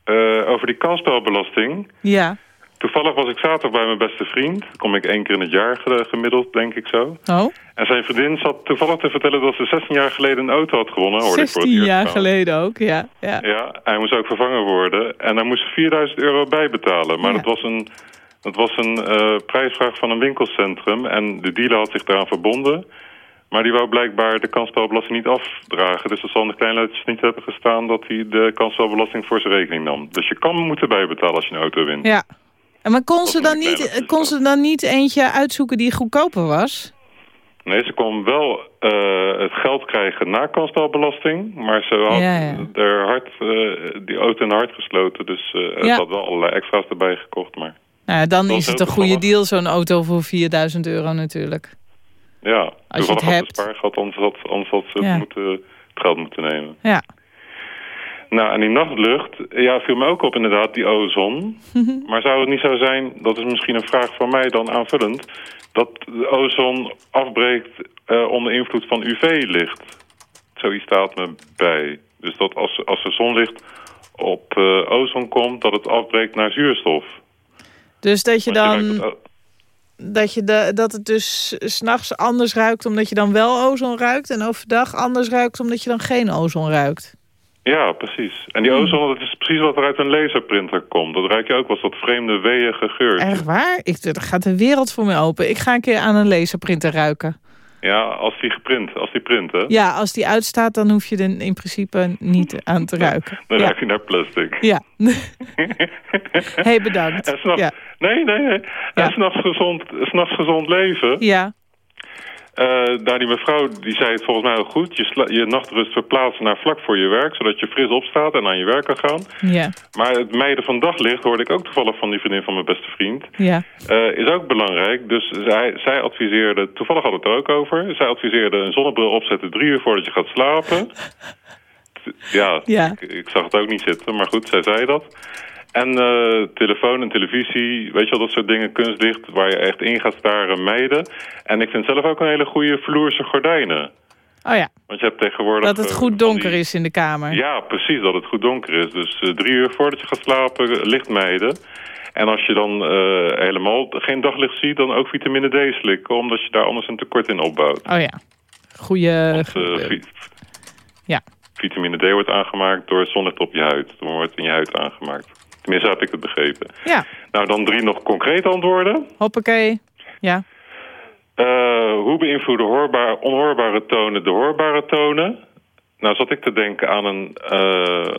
eh, over die kansspelbelasting. Ja. Toevallig was ik zaterdag bij mijn beste vriend. Kom ik één keer in het jaar ge- gemiddeld, denk ik zo. Oh, En zijn vriendin zat toevallig te vertellen dat ze 16 jaar geleden een auto had gewonnen. Hoorde ik voor het 16 eerst jaar geleden ook, ja. ja. Ja, hij moest ook vervangen worden. En hij moest 4000 euro bijbetalen. Maar Ja. dat was een, dat was een eh, prijsvraag van een winkelcentrum. En de dealer had zich daaraan verbonden. Maar die wou blijkbaar de kansspelbelasting niet afdragen. Dus er zal in de kleinletters niet hebben gestaan dat hij de kansspelbelasting voor zijn rekening nam. Dus je kan moeten bijbetalen als je een auto wint. Ja. En maar kon ze, dan niet, kon ze dan niet eentje uitzoeken die goedkoper was? Nee, ze kon wel eh, het geld krijgen na kansspelbelasting. Maar ze had Ja, ja. haar hart, eh, die auto in hart gesloten. Dus Ja. ze had wel allerlei extra's erbij gekocht. Maar Nou, dan Dat is het een goede deal, zo'n auto voor 4000 euro natuurlijk. Ja, Als je het had ze hebt. spaargeld, anders had, anders had ze Ja. het, moeten, het geld moeten nemen. Ja. Nou, en die nachtlucht, ja, viel me ook op inderdaad, die ozon. maar zou het niet zo zijn, dat is misschien een vraag van mij dan aanvullend... dat de ozon afbreekt eh, onder invloed van UV-licht? Zoiets staat me bij. Dus dat als, als er zonlicht op eh, ozon komt, dat het afbreekt naar zuurstof. Dus dat je dan... Dat, je de, dat het dus s'nachts anders ruikt omdat je dan wel ozon ruikt... en overdag anders ruikt omdat je dan geen ozon ruikt. Ja, precies. En die Hmm. ozon, dat is precies wat er uit een laserprinter komt. Dat ruik je ook wel eens, dat vreemde weeige geur. Echt waar? Ik, er gaat de wereld voor me open. Ik ga een keer aan een laserprinter ruiken. Ja, als die geprint, als die print, hè? Ja, als die uitstaat, dan hoef je er in principe niet aan te ruiken. Dan ruik je naar plastic. Ja. hey, bedankt. En s'nachts- Ja. Nee, nee, nee. En s'nachts gezond, s'nachts gezond leven. Ja. Eh, daar die mevrouw, die zei het volgens mij heel goed. Je, je nachtrust verplaatsen naar vlak voor je werk. Zodat je fris opstaat en aan je werk kan gaan. Ja. Maar het mijden van daglicht hoorde ik ook toevallig van die vriendin van mijn beste vriend. Ja. Eh, is ook belangrijk. Dus zij, zij adviseerde, toevallig had het er ook over. Zij adviseerde een zonnebril opzetten drie uur voordat je gaat slapen. Ja, Ja. Ik, ik zag het ook niet zitten, maar goed, zij zei dat. En eh, telefoon en televisie, weet je wel, dat soort dingen, kunstlicht, waar je echt in gaat staren, mijden. En ik vind zelf ook een hele goede vloerse gordijnen. Oh ja, Want je hebt tegenwoordig... dat het eh, goed donker die- is in de kamer. ja, precies, dat het goed donker is. Dus eh, drie uur voordat je gaat slapen, licht mijden. En als je dan helemaal geen daglicht ziet, dan ook vitamine D slikken... omdat je daar anders een tekort in opbouwt. Oh ja. Goeie... Want, vi- ja. Vitamine D wordt aangemaakt door zonlicht op je huid. Dan wordt het in je huid aangemaakt. Tenminste, heb ik het begrepen. Ja, Nou, dan drie nog concrete antwoorden. hoppakee. Ja. Eh, hoe beïnvloeden hoorbaar, onhoorbare tonen de hoorbare tonen? Nou zat ik te denken aan een eh,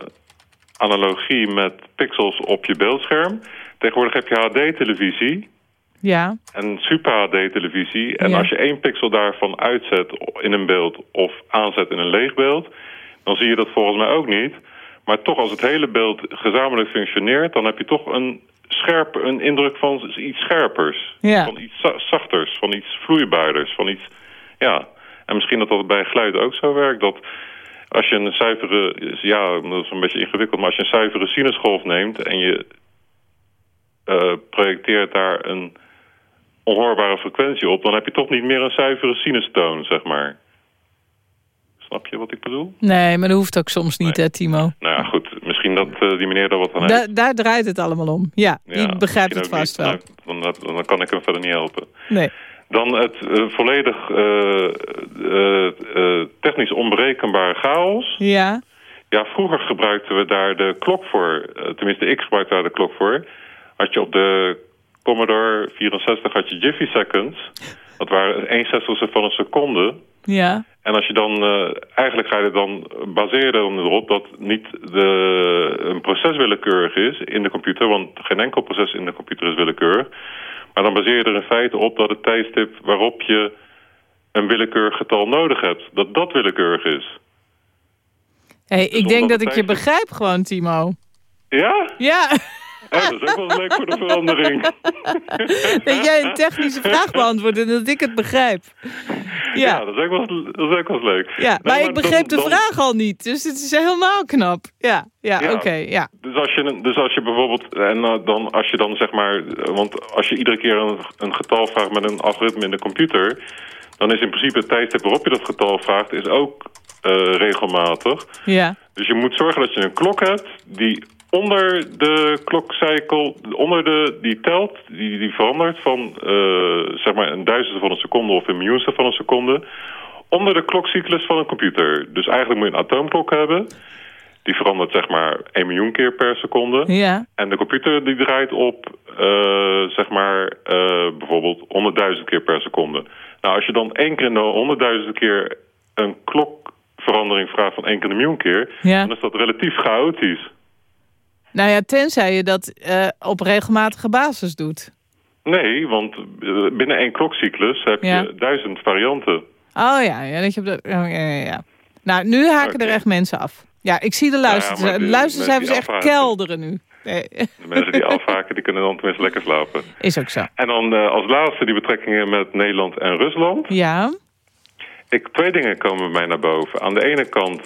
analogie met pixels op je beeldscherm. Tegenwoordig heb je HD-televisie Ja. en Super HD-televisie. En Ja. als je één pixel daarvan uitzet in een beeld of aanzet in een leeg beeld... dan zie je dat volgens mij ook niet. Maar toch, als het hele beeld gezamenlijk functioneert... dan heb je toch een, scherp, een indruk van iets scherpers. Ja. Van iets za- zachters, van iets vloeibaarders, van iets... Ja, en misschien dat dat bij geluid ook zo werkt. Dat als je een zuivere... Ja, dat is een beetje ingewikkeld... maar als je een zuivere sinusgolf neemt... en je eh, projecteert daar een onhoorbare frequentie op... dan heb je toch niet meer een zuivere sinustoon, zeg maar. Snap je wat ik bedoel? Nee, maar dat hoeft ook soms niet, hè, Timo? Nou ja, goed. Misschien dat eh, die meneer daar wat aan heeft. Da daar draait het allemaal om. Ja, Ja, die begrijpt het vast wel. Nou, dan, dan kan ik hem verder niet helpen. Nee. Dan het eh, volledig eh, technisch onberekenbare chaos. Ja. Ja, vroeger gebruikten we daar de klok voor. Tenminste, ik gebruikte daar de klok voor. Had je op de Commodore 64 had je Jiffy Seconds. Dat waren 1 zestigste van een seconde. Ja. En als je dan, eh, eigenlijk ga je dan baseren erop dat niet de, een proces willekeurig is in de computer, want geen enkel proces in de computer is willekeurig. Maar dan baseer je er in feite op dat het tijdstip waarop je een willekeurig getal nodig hebt, dat dat willekeurig is. Hey, ik omdat denk dat ik je begrijp gewoon, Timo. Ja? Ja, Dat is ook wel leuk voor de verandering. dat jij een technische vraag beantwoordt en dat ik het begrijp. Ja, Ja, dat, is ook wel, dat is ook wel eens leuk. ja. Nee, maar ik begreep dan- de dan- vraag al niet, dus het is helemaal knap. Ja, ja, Ja. oké, ja. Dus als je, dus als je bijvoorbeeld, en eh, dan als je dan zeg maar, want als je iedere keer een, een getal vraagt met een algoritme in de computer, dan is in principe het tijdstip waarop je dat getal vraagt, is ook eh, regelmatig. Ja, Dus je moet zorgen dat je een klok hebt die onder de klokcycle, onder de, die telt, die, die verandert van eh, zeg maar een duizendste van een seconde of een miljoenste van een seconde, onder de klokcyclus van een computer. Dus eigenlijk moet je een atoomklok hebben, die verandert zeg maar 1 miljoen keer per seconde. Ja. En de computer die draait op, eh, zeg maar, eh, bijvoorbeeld 100.000 keer per seconde. Nou, als je dan één keer in de 100.000 keer een klokverandering vraagt van één keer in een miljoen keer, Ja. dan is dat relatief chaotisch. Nou ja, tenzij je dat eh, op regelmatige basis doet. Nee, want eh, binnen één klokcyclus heb Ja. je duizend varianten. Oh ja, ja, dat je op de, oh, ja, ja, ja. Nou, nu haken er echt mensen af. Ja, ik zie de de luistercijfers mensen die echt afhaken. kelderen nu. Nee. De mensen die afhaken, die kunnen dan tenminste lekker slapen. Is ook zo. En dan eh, als laatste die betrekkingen met Nederland en Rusland. Ja, Ik, twee dingen komen bij mij naar boven. Aan de ene kant,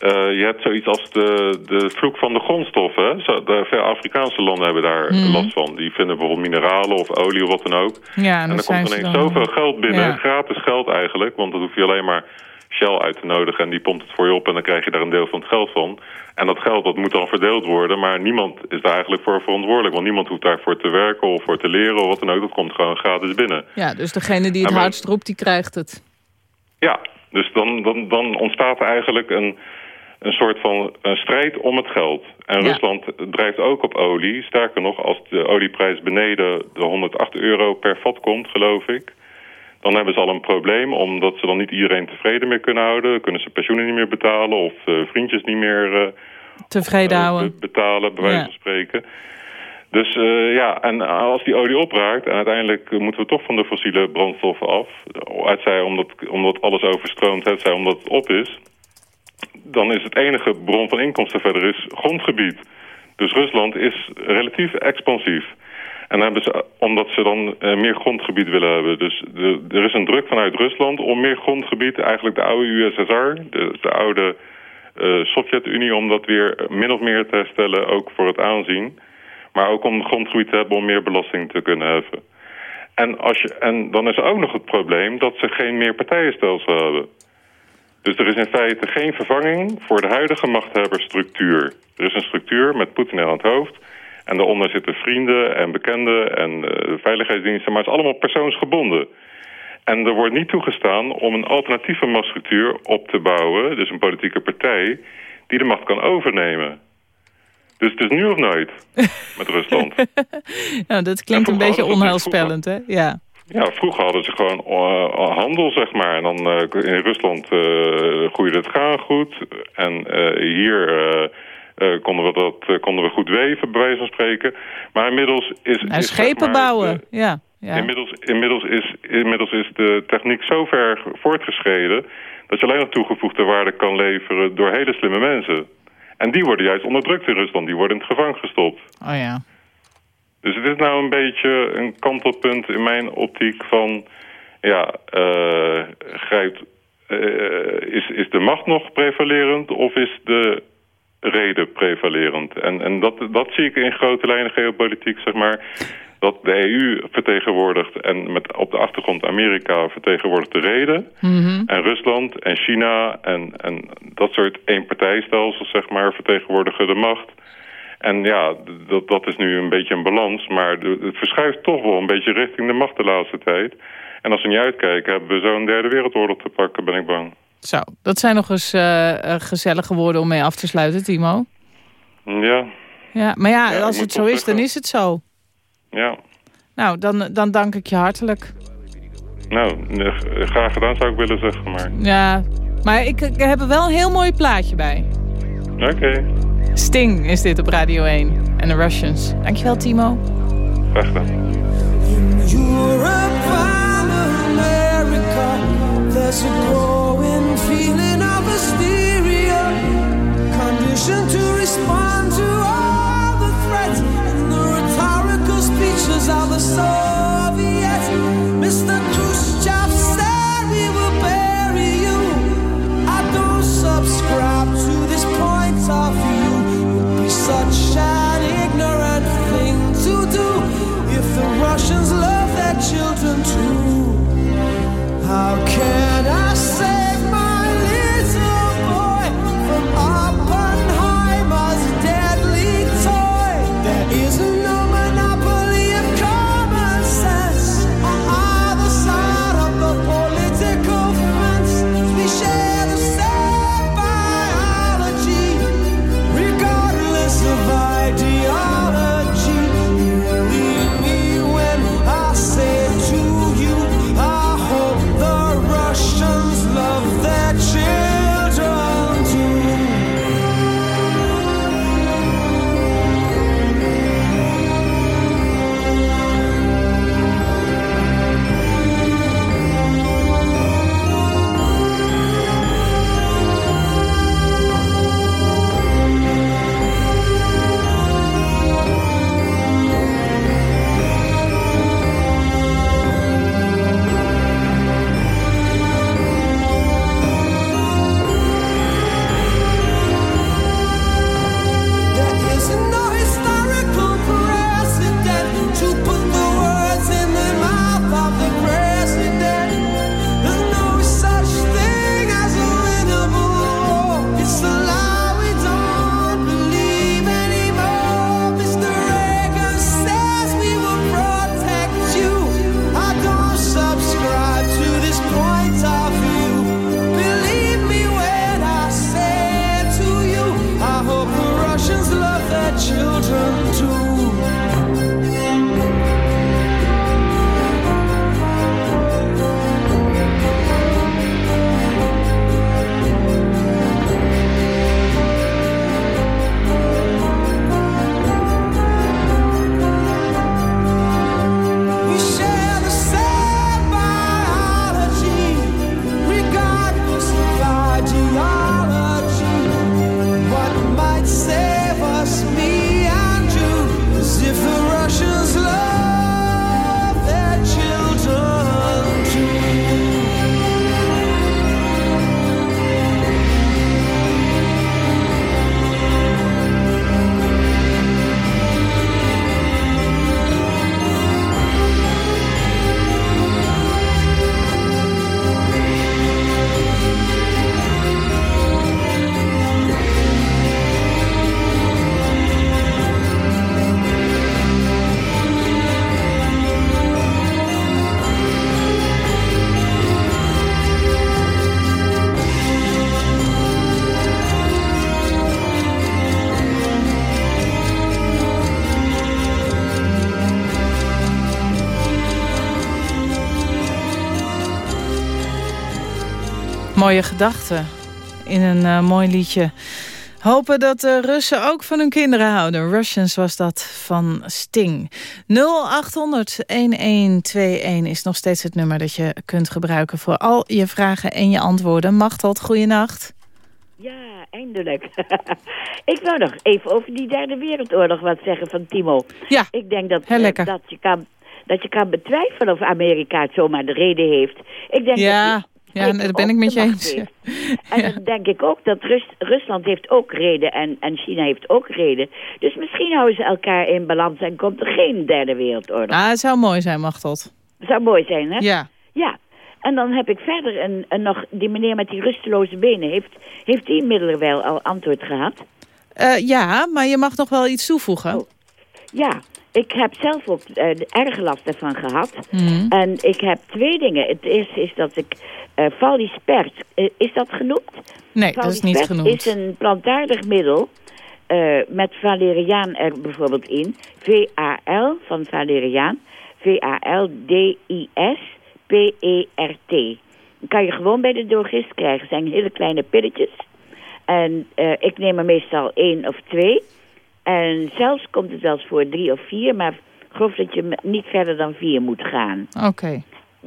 eh, je hebt zoiets als de, de vloek van de grondstoffen. hè. Zo, de, veel Afrikaanse landen hebben daar Mhm. last van. Die vinden bijvoorbeeld mineralen of olie of wat dan ook. ja en dan dan komt ineens dan... zoveel geld binnen, Ja. gratis geld eigenlijk. Want dan hoef je alleen maar Shell uit te nodigen en die pompt het voor je op... en dan krijg je daar een deel van het geld van. En dat geld dat moet dan verdeeld worden, maar niemand is daar eigenlijk voor verantwoordelijk. Want niemand hoeft daarvoor te werken of voor te leren of wat dan ook. Dat komt gewoon gratis binnen. Ja, dus degene die het maar- hardst roept, die krijgt het. Ja, dus dan, dan, dan ontstaat er eigenlijk een, een soort van een strijd om het geld. En Ja. Rusland drijft ook op olie. Sterker nog, als de olieprijs beneden de 108 euro per vat komt, geloof ik... dan hebben ze al een probleem, omdat ze dan niet iedereen tevreden meer kunnen houden. Kunnen ze pensioenen niet meer betalen of eh, vriendjes niet meer eh, Tevreden eh, houden. be- betalen, bij wijze Ja. van spreken. Dus ja, en als die olie opraakt... en uiteindelijk moeten we toch van de fossiele brandstoffen af... hetzij omdat, omdat alles overstroomt, hetzij omdat het op is... dan is het enige bron van inkomsten verder is grondgebied. Dus Rusland is relatief expansief. En omdat ze dan eh, meer grondgebied willen hebben. Dus er is een druk vanuit Rusland om meer grondgebied... eigenlijk de oude USSR, de, de oude eh, Sovjet-Unie... om dat weer min of meer te herstellen, ook voor het aanzien... Maar ook om grondgebied te hebben om meer belasting te kunnen heffen. En, als je, en dan is er ook nog het probleem dat ze geen meer partijenstelsel hebben. Dus er is in feite geen vervanging voor de huidige machthebberstructuur. Er is een structuur met Poetin aan het hoofd. En daaronder zitten vrienden en bekenden en eh, veiligheidsdiensten. Maar het is allemaal persoonsgebonden. En er wordt niet toegestaan om een alternatieve machtsstructuur op te bouwen. Dus een politieke partij die de macht kan overnemen. Dus het is nu of nooit met Rusland. Nou, dat klinkt een beetje onheilspellend, hè? Ja. Ja, vroeger hadden ze gewoon eh, handel, zeg maar. En dan eh, in Rusland eh groeide het graan goed. En eh, hier eh, eh, konden, we dat, eh, konden we goed weven, bij wijze van spreken. Maar inmiddels is... Nou, is, zeg schepen maar, bouwen. de- Ja. ja. Inmiddels, inmiddels, is, inmiddels is de techniek zo ver voortgeschreden... dat je alleen nog toegevoegde waarde kan leveren door hele slimme mensen. En die worden juist onderdrukt in Rusland. Die worden in het gevangen gestopt. Oh ja. Dus het is nou een beetje een kantelpunt in mijn optiek van... ja, eh, grijpt, eh, is, is de macht nog prevalerend of is de reden prevalerend? En, en dat, dat zie ik in grote lijnen geopolitiek, zeg maar... dat de EU vertegenwoordigt en met op de achtergrond Amerika vertegenwoordigt de reden... Mhm. En Rusland en China en, en dat soort eenpartijstelsels, zeg maar, vertegenwoordigen de macht. En ja, dat, dat is nu een beetje een balans, maar het verschuift toch wel een beetje richting de macht de laatste tijd. En als we niet uitkijken, hebben we zo'n derde wereldoorlog te pakken, ben ik bang. Zo, dat zijn nog eens eh, eh, gezellige woorden om mee af te sluiten, Timo. Ja, Ja, maar ja, als het zo is, dan is het zo. ja. Nou, dan, dan dank ik je hartelijk. Nou, eh, graag gedaan zou ik willen zeggen, maar... Ja, maar ik, ik heb er wel een heel mooi plaatje bij. Oké, Sting is dit op Radio 1 en de Russians. Dankjewel, Timo. graag gedaan. There's a growing feeling of hysteria. Conditioned to respond to all the threats and the rhetorical speeches of the Soviets. too. How can Mooie gedachten in een uh, mooi liedje. Hopen dat de Russen ook van hun kinderen houden. Russians was dat van Sting. 0800-1121 is nog steeds het nummer dat je kunt gebruiken... voor al je vragen en je antwoorden. Machteld, goeienacht. Ja, eindelijk. ik wou nog even over die derde wereldoorlog wat zeggen van Timo. Ja, ik denk dat, lekker. dat, je kan, dat je kan betwijfelen of Amerika het zomaar de reden heeft. Ik denk ja. dat ja, daar ben ik met je eens. En dan denk ik ook dat Rus Rusland heeft ook reden en, en China heeft ook reden. Dus misschien houden ze elkaar in balans en komt er geen derde wereldoorlog. Ah, het zou mooi zijn, Machteld. Het zou mooi zijn, hè? Ja. Ja. En dan heb ik verder een, een nog, die meneer met die rusteloze benen, heeft, heeft die inmiddels wel al antwoord gehad? Uh, ja, maar je mag nog wel iets toevoegen. Oh. Ja, ik heb zelf ook uh, erg last ervan gehad. Mm. En ik heb twee dingen. Het eerste is dat ik uh, Valispert, uh, is dat genoemd? Nee, dat is niet genoemd. is een plantaardig middel uh, met valeriaan er bijvoorbeeld in. V-A-L van valeriaan. V-A-L-D-I-S-P-E-R-T. Dan kan je gewoon bij de drogist krijgen. Het zijn hele kleine pilletjes. En ik neem er meestal één of twee. En zelfs komt het eens voor drie of vier, maar geloof dat je niet verder dan vier moet gaan. Oké. Okay.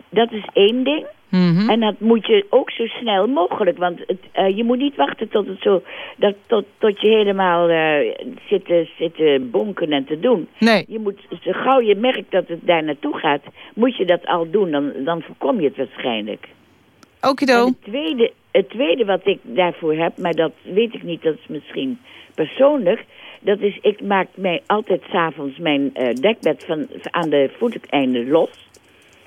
Dat is één ding. Mm -hmm. En dat moet je ook zo snel mogelijk, want het, uh, je moet niet wachten tot, het zo, dat, tot, tot je helemaal uh, zit, zit te bonken en te doen. Nee. Je moet, zo gauw je merkt dat het daar naartoe gaat, moet je dat al doen, dan, dan voorkom je het waarschijnlijk. Okido. Het tweede, het tweede wat ik daarvoor heb, maar dat weet ik niet, dat is misschien persoonlijk... Dat is, ik maak mij altijd s'avonds mijn uh, dekbed van, aan de voeteneinde los.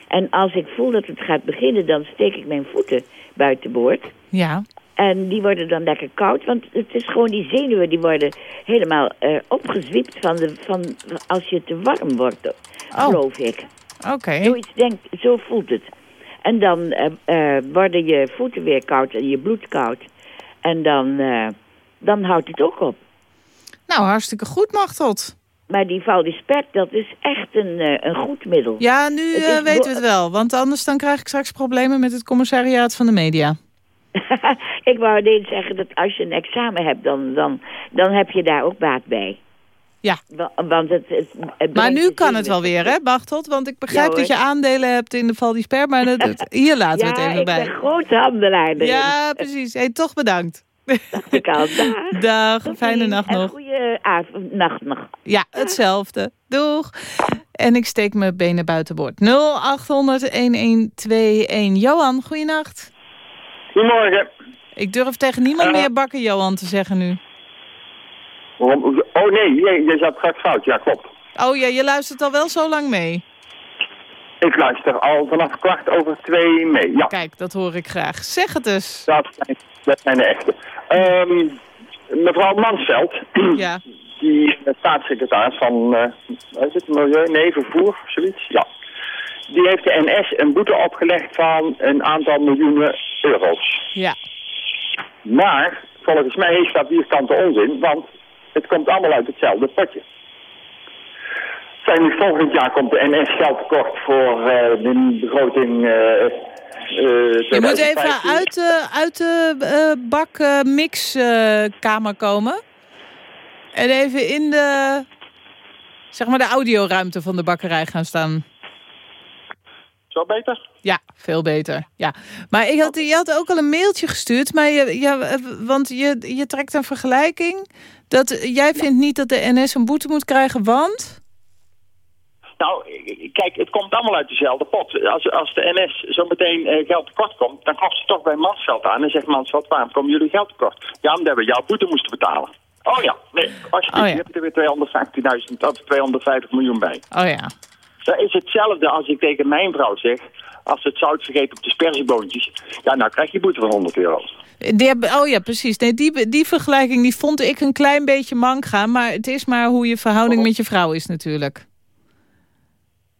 En als ik voel dat het gaat beginnen, dan steek ik mijn voeten buitenboord. Ja. En die worden dan lekker koud, want het is gewoon die zenuwen die worden helemaal uh, opgezwiept van, de, van als je te warm wordt, oh. geloof ik. Oké. Okay. Zoiets denk, zo voelt het. En dan uh, worden je voeten weer koud en je bloed koud. En dan, dan houdt het ook op. Nou, hartstikke goed, Machteld. Maar die Valdispert, dat is echt een, uh, een goed middel. Ja, nu uh, weten we het wel. Want anders dan krijg ik straks problemen met het commissariaat van de media. ik wou alleen zeggen dat als je een examen hebt, dan, dan, dan heb je daar ook baat bij. Ja. Want het, het, het maar nu kan het wel weer, hè, Machteld? Want ik begrijp ja, dat je aandelen hebt in de Valdispert, maar dat, hier laten ja, we het even bij. Ja, ik ben grote handelaar. Ja, precies. Hey, toch bedankt. Dacht ik al. Dag. Dag, fijne nacht nog. goede avond, nacht nog. Ja, hetzelfde. Doeg. En ik steek mijn benen buiten boord. 0800-1121. Johan, goeienacht. Goedemorgen. Ik durf tegen niemand uh, meer bakken Johan te zeggen nu. Oh nee, je, je zat straks fout. Ja, klopt. Oh ja, je luistert al wel zo lang mee. Ik luister al vanaf kwart over twee mee, ja. Kijk, dat hoor ik graag. Zeg het dus. Dat zijn, dat zijn de echte. Um, mevrouw Mansveld, ja. die staatssecretaris van, uh, is het milieu, nee, vervoer, zoiets, ja. Die heeft de NS een boete opgelegd van een aantal miljoenen euro's. Ja. Maar, volgens mij is dat vierkante onzin, want het komt allemaal uit hetzelfde potje. Zijn nu volgend jaar komt de NS geld tekort voor uh, de begroting... Uh, je moet even uit de, uit de uh, bak mixkamer komen. En even in de, zeg maar de audioruimte van de bakkerij gaan staan. Zo beter? Ja, veel beter. Ja. Maar ik had, je had ook al een mailtje gestuurd. Maar je, ja, want je, je trekt een vergelijking. Dat, jij vindt niet dat de NS een boete moet krijgen, want... Nou, kijk, het komt allemaal uit dezelfde pot. Als, als de NS zo meteen uh, geld tekort komt, dan klopt ze toch bij Mansveld aan en zegt Mansveld, waarom komen jullie geld tekort? Ja, omdat we jouw boete moesten betalen. Oh ja, nee, alsjeblieft, oh ja. je hebt er weer 250.000 of 250 miljoen bij. Oh ja. Dat is hetzelfde als ik tegen mijn vrouw zeg, als ze het zout vergeet op de sperzieboontjes, ja, nou krijg je boete van 100 euro. Die hebben, oh ja, precies. Nee, die, die vergelijking die vond ik een klein beetje mank gaan, maar het is maar hoe je verhouding oh. met je vrouw is natuurlijk.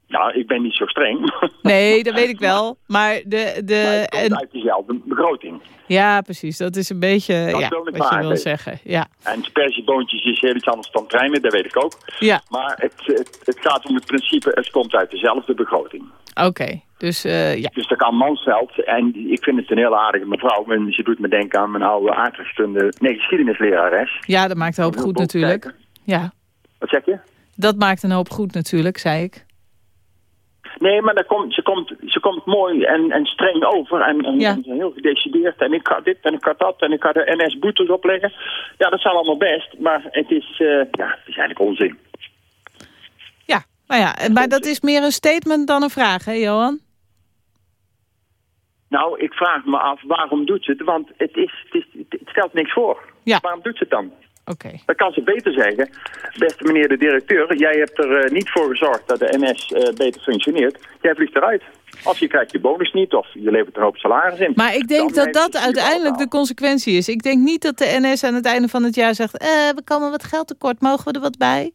Nou, ik ben niet zo streng. Nee, dat weet ik wel. Maar de... de Maar het komt en- uit dezelfde begroting. ja, precies. Dat is een beetje Dat ja, wat je wil zeggen. Ja. En spersieboontjes is heel iets anders dan treinen, dat weet ik ook. Ja, Maar het, het, het gaat om het principe, het komt uit dezelfde begroting. oké. Dus eh, ja. Dus dat kan Mansveld. En ik vind het een hele aardige mevrouw. En ze doet me denken aan mijn oude aardrijkskunde, nee, geschiedenislerares. ja, dat maakt een hoop Heel goed natuurlijk. kijken. Ja, Wat zeg je? dat maakt een hoop goed natuurlijk, zei ik. Nee, maar dan komt, ze, komt, ze komt mooi en, en streng over. En, en, Ja. en heel gedecideerd. En ik ga dit en ik ga dat. En ik ga de NS-boetes opleggen. Ja, dat is allemaal best. Maar het is, eh, ja, het is eigenlijk onzin. Ja, nou ja, maar dat is meer een statement dan een vraag, hè Johan? Nou, ik vraag me af, waarom doet ze het? Want het, is, het, is, het stelt niks voor. Ja. Waarom doet ze het dan? Oké. Dan kan ze beter zeggen, beste meneer de directeur, jij hebt er eh, niet voor gezorgd dat de NS eh, beter functioneert. Jij vliegt eruit. Of je krijgt je bonus niet, of je levert een hoop salaris in. Maar ik denk dat dat uiteindelijk de consequentie is. Ik denk niet dat de NS aan het einde van het jaar zegt... Eh, we komen wat geld tekort, mogen we er wat bij?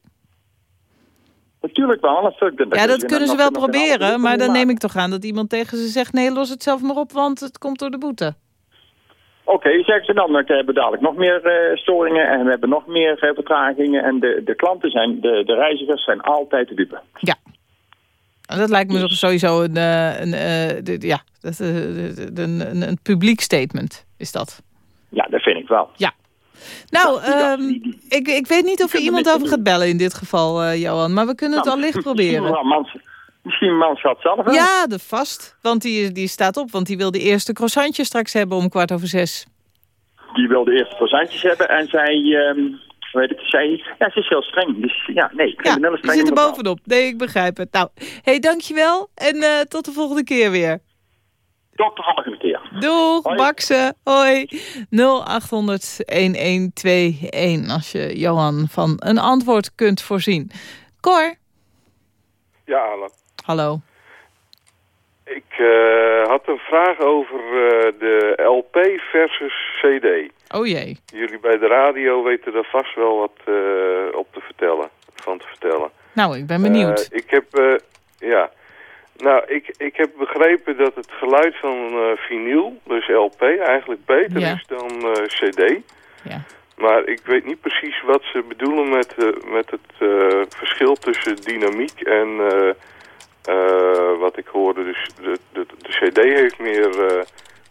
Natuurlijk wel. Dat, Ja, dat kunnen ze wel proberen, maar dan neem ik toch aan dat iemand tegen ze zegt... nee, los het zelf maar op, want het komt door de boete. Oké, zeggen ze dan, we hebben dadelijk nog meer eh, storingen en we hebben nog meer eh, vertragingen. En de, de klanten zijn, de, de reizigers zijn altijd de dupe. Ja. En Dat lijkt me toch sowieso een, eh, een, eh, de- ja, eh, een, een, een publiek statement, is dat. Ja, dat vind ik wel. Ja. Nou, ehm, ik, ik weet niet of er iemand over gaat bellen in dit geval, eh, Johan. Maar we kunnen het Nou, allicht proberen. mevrouw misschien Mansveld zelf wel. Ja, de vast. Want die, die staat op, want die wil de eerste croissantje straks hebben om kwart over zes. Die wilde eerst procentjes hebben en zij, ehm hoe heet het, zij, ja, ze is heel streng. Dus ja, nee, ik Ja, die strenge zit er bovenop. Nee, ik begrijp het. Nou, hey, dankjewel. En eh, tot de volgende keer weer. Tot de volgende keer. Doeg, Hoi. Hoi. 0800-1121 als je Johan van een antwoord kunt voorzien. Cor. Ja, Alan. Hallo. Ik eh, had een vraag over eh, de LP versus CD. Oh jee. Jullie bij de radio weten er vast wel wat eh, op te vertellen, van te vertellen. Nou, ik ben benieuwd. Ik heb, ja, nou, ik, ik heb begrepen dat het geluid van vinyl, dus LP, eigenlijk beter Ja. is dan CD. Ja. Maar ik weet niet precies wat ze bedoelen met, met het verschil tussen dynamiek en eh, wat ik hoorde. Dus de, de, de CD heeft meer eh,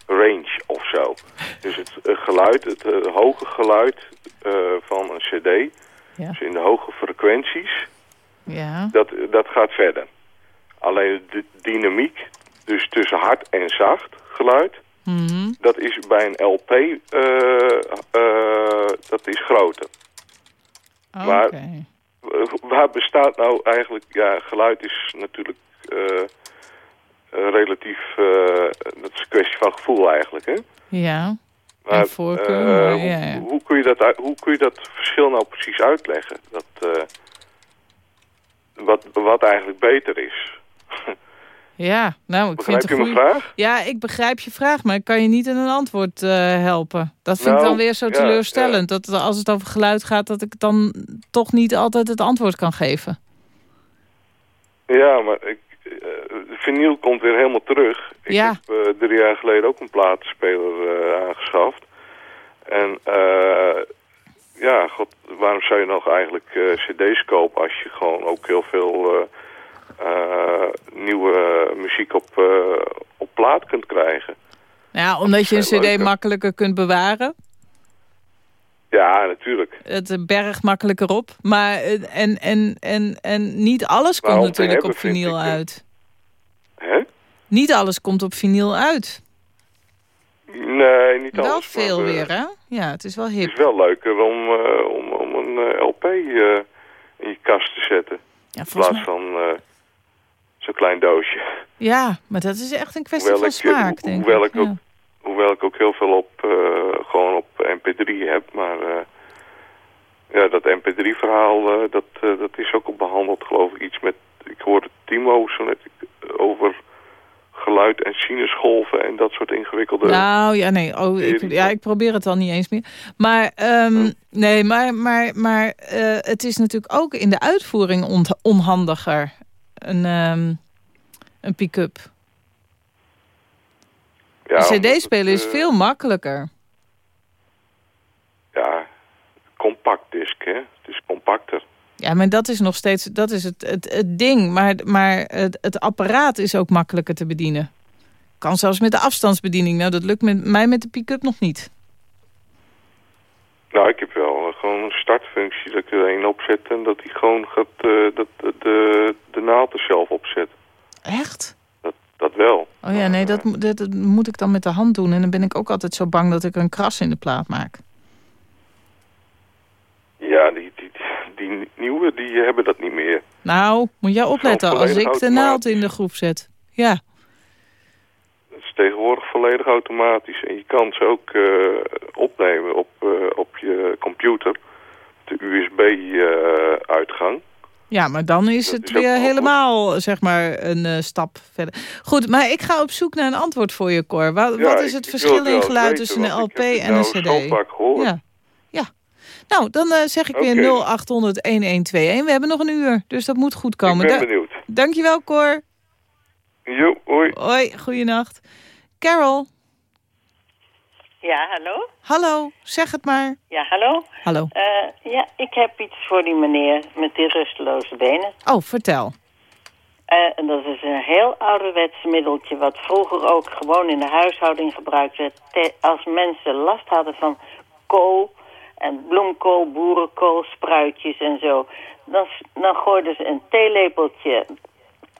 range of zo. Dus het geluid, het eh, hoge geluid van een CD, Ja. dus in de hoge frequenties, Ja. dat, dat gaat verder. Alleen de dynamiek, dus tussen hard en zacht geluid, Mhm. dat is bij een LP, dat is groter. Oké. Maar waar bestaat nou eigenlijk, ja, geluid is natuurlijk eh, eh, relatief, eh, dat is een kwestie van gevoel eigenlijk, hè? Ja. Maar, En voorkeur, eh, hoe, ja, ja. hoe kun je dat, hoe kun je dat verschil nou precies uitleggen? Dat, eh, wat, wat eigenlijk beter is. Ja, nou, ik Begrijp vind het je mijn goeie... vraag? Ja, ik begrijp je vraag, maar ik kan je niet in een antwoord eh, helpen. Dat vind ik Nou, dan weer zo ja, teleurstellend. Dat als het over geluid gaat, dat ik dan toch niet altijd het antwoord kan geven. Ja, maar ik, eh, vinyl komt weer helemaal terug. Ik Ja. heb eh, drie jaar geleden ook een platenspeler aangeschaft. En ja, god, waarom zou je nog eigenlijk cd's kopen als je gewoon ook heel veel nieuwe muziek op, eh, op plaat kunt krijgen? Nou Ja, omdat je een cd leuker. makkelijker kunt bewaren. Ja, natuurlijk. Het eh, berg makkelijker op. Maar eh, en, en, en, en niet alles komt natuurlijk op hebben vinyl eh, uit. Hè? Niet alles komt op vinyl uit. Nee, niet Wel alles. maar, veel eh, weer, hè? Ja, het is wel Het hip. is wel leuker om, eh, om, om een eh, LP eh, in je kast te zetten. Ja, in plaats van eh, zo'n klein doosje. Ja, maar dat is echt een kwestie Hoewel van ik, eh, smaak, ho- denk hoewel ik. ik ook. Hoewel ik ook heel veel op, eh, gewoon op mp3 heb. Maar eh, ja, dat mp3-verhaal, eh, dat, dat is ook al behandeld, geloof ik. Iets met, ik hoorde Timo zo net over geluid en sinusgolven en dat soort ingewikkelde... Nou, ja, nee. Oh, ik, ja, ik probeer het al niet eens meer. Maar, ehm, nee, maar, maar, maar het is natuurlijk ook in de uitvoering on- onhandiger. Een, ehm, een pick-up. Ja, een cd-speler het, is eh, veel makkelijker. Ja, compact disc, hè. Het is compacter. Ja, maar dat is nog steeds dat is het, het, het ding. Maar, maar het, het apparaat is ook makkelijker te bedienen. Kan zelfs met de afstandsbediening. Nou, dat lukt met mij met de pick-up nog niet. Nou, ik heb wel gewoon een startfunctie dat ik er één opzet en dat hij gewoon gaat eh, dat, de, de, de naald er zelf opzet. Echt? Dat, dat wel. Oh ja, nee, dat, dat, dat moet ik dan met de hand doen. En dan ben ik ook altijd zo bang dat ik een kras in de plaat maak. Ja, die, die, die, nieuwe, die hebben dat niet meer. Nou, moet jij opletten als ik de naald in de groep zet. Ja, Het is tegenwoordig volledig automatisch. En je kan ze ook eh, opnemen op, eh, op je computer. De USB-uitgang. ja maar dan is het is weer helemaal, zeg maar, een eh, stap verder. Goed, maar ik ga op zoek naar een antwoord voor je, Cor. Wat, Ja, wat is het verschil in geluid tussen een LP en een nou cd? Ja. ja. Nou, dan eh, zeg ik weer Oké. 0800 1121. We hebben nog een uur, dus dat moet goed komen. Ik ben Da- benieuwd. Dankjewel, Cor. Jo, hoi. Hoi, goeienacht. Carol, Ja, hallo? hallo, zeg het maar. Ja, hallo? Hallo. Eh, ja, ik heb iets voor die meneer met die rusteloze benen. Oh, vertel. Eh, en dat is een heel ouderwets middeltje... wat vroeger ook gewoon in de huishouding gebruikt werd... als mensen last hadden van kool en bloemkool, boerenkool, spruitjes en zo. Dan gooiden ze een theelepeltje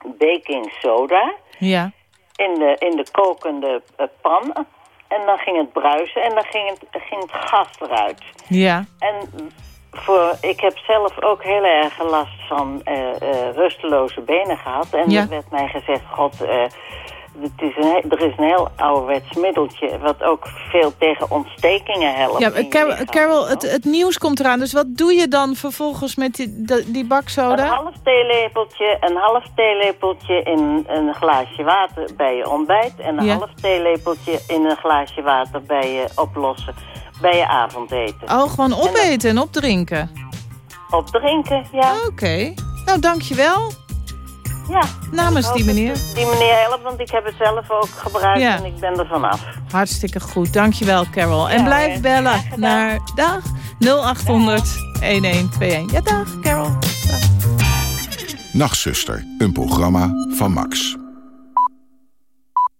baking soda... Ja. in de, in de kokende eh, pan... En dan ging het bruisen en dan ging het, ging het gas eruit. Ja. En voor, ik heb zelf ook heel erg last van eh, eh, rusteloze benen gehad. En Ja. er werd mij gezegd, god, het is een, er is een heel ouderwets middeltje... wat ook veel tegen ontstekingen helpt. Ja, je Carol, het, het nieuws komt eraan. Dus wat doe je dan vervolgens met die, die, die Een baksoda? half theelepeltje, een half theelepeltje in een glaasje water bij je ontbijt... en een Ja. half theelepeltje in een glaasje water bij je oplossen bij je avondeten. Oh, gewoon opeten en opdrinken. Opdrinken, ja. Oké. Nou, dankjewel. Ja. Namens die meneer. Die meneer helpt, want ik heb het zelf ook gebruikt Ja. en ik ben er vanaf. Hartstikke goed. Dankjewel, Carol. En Ja, blijf bellen naar dag 0800 1121. Ja, dag, Carol. Dag. Nachtzuster, een programma van Max.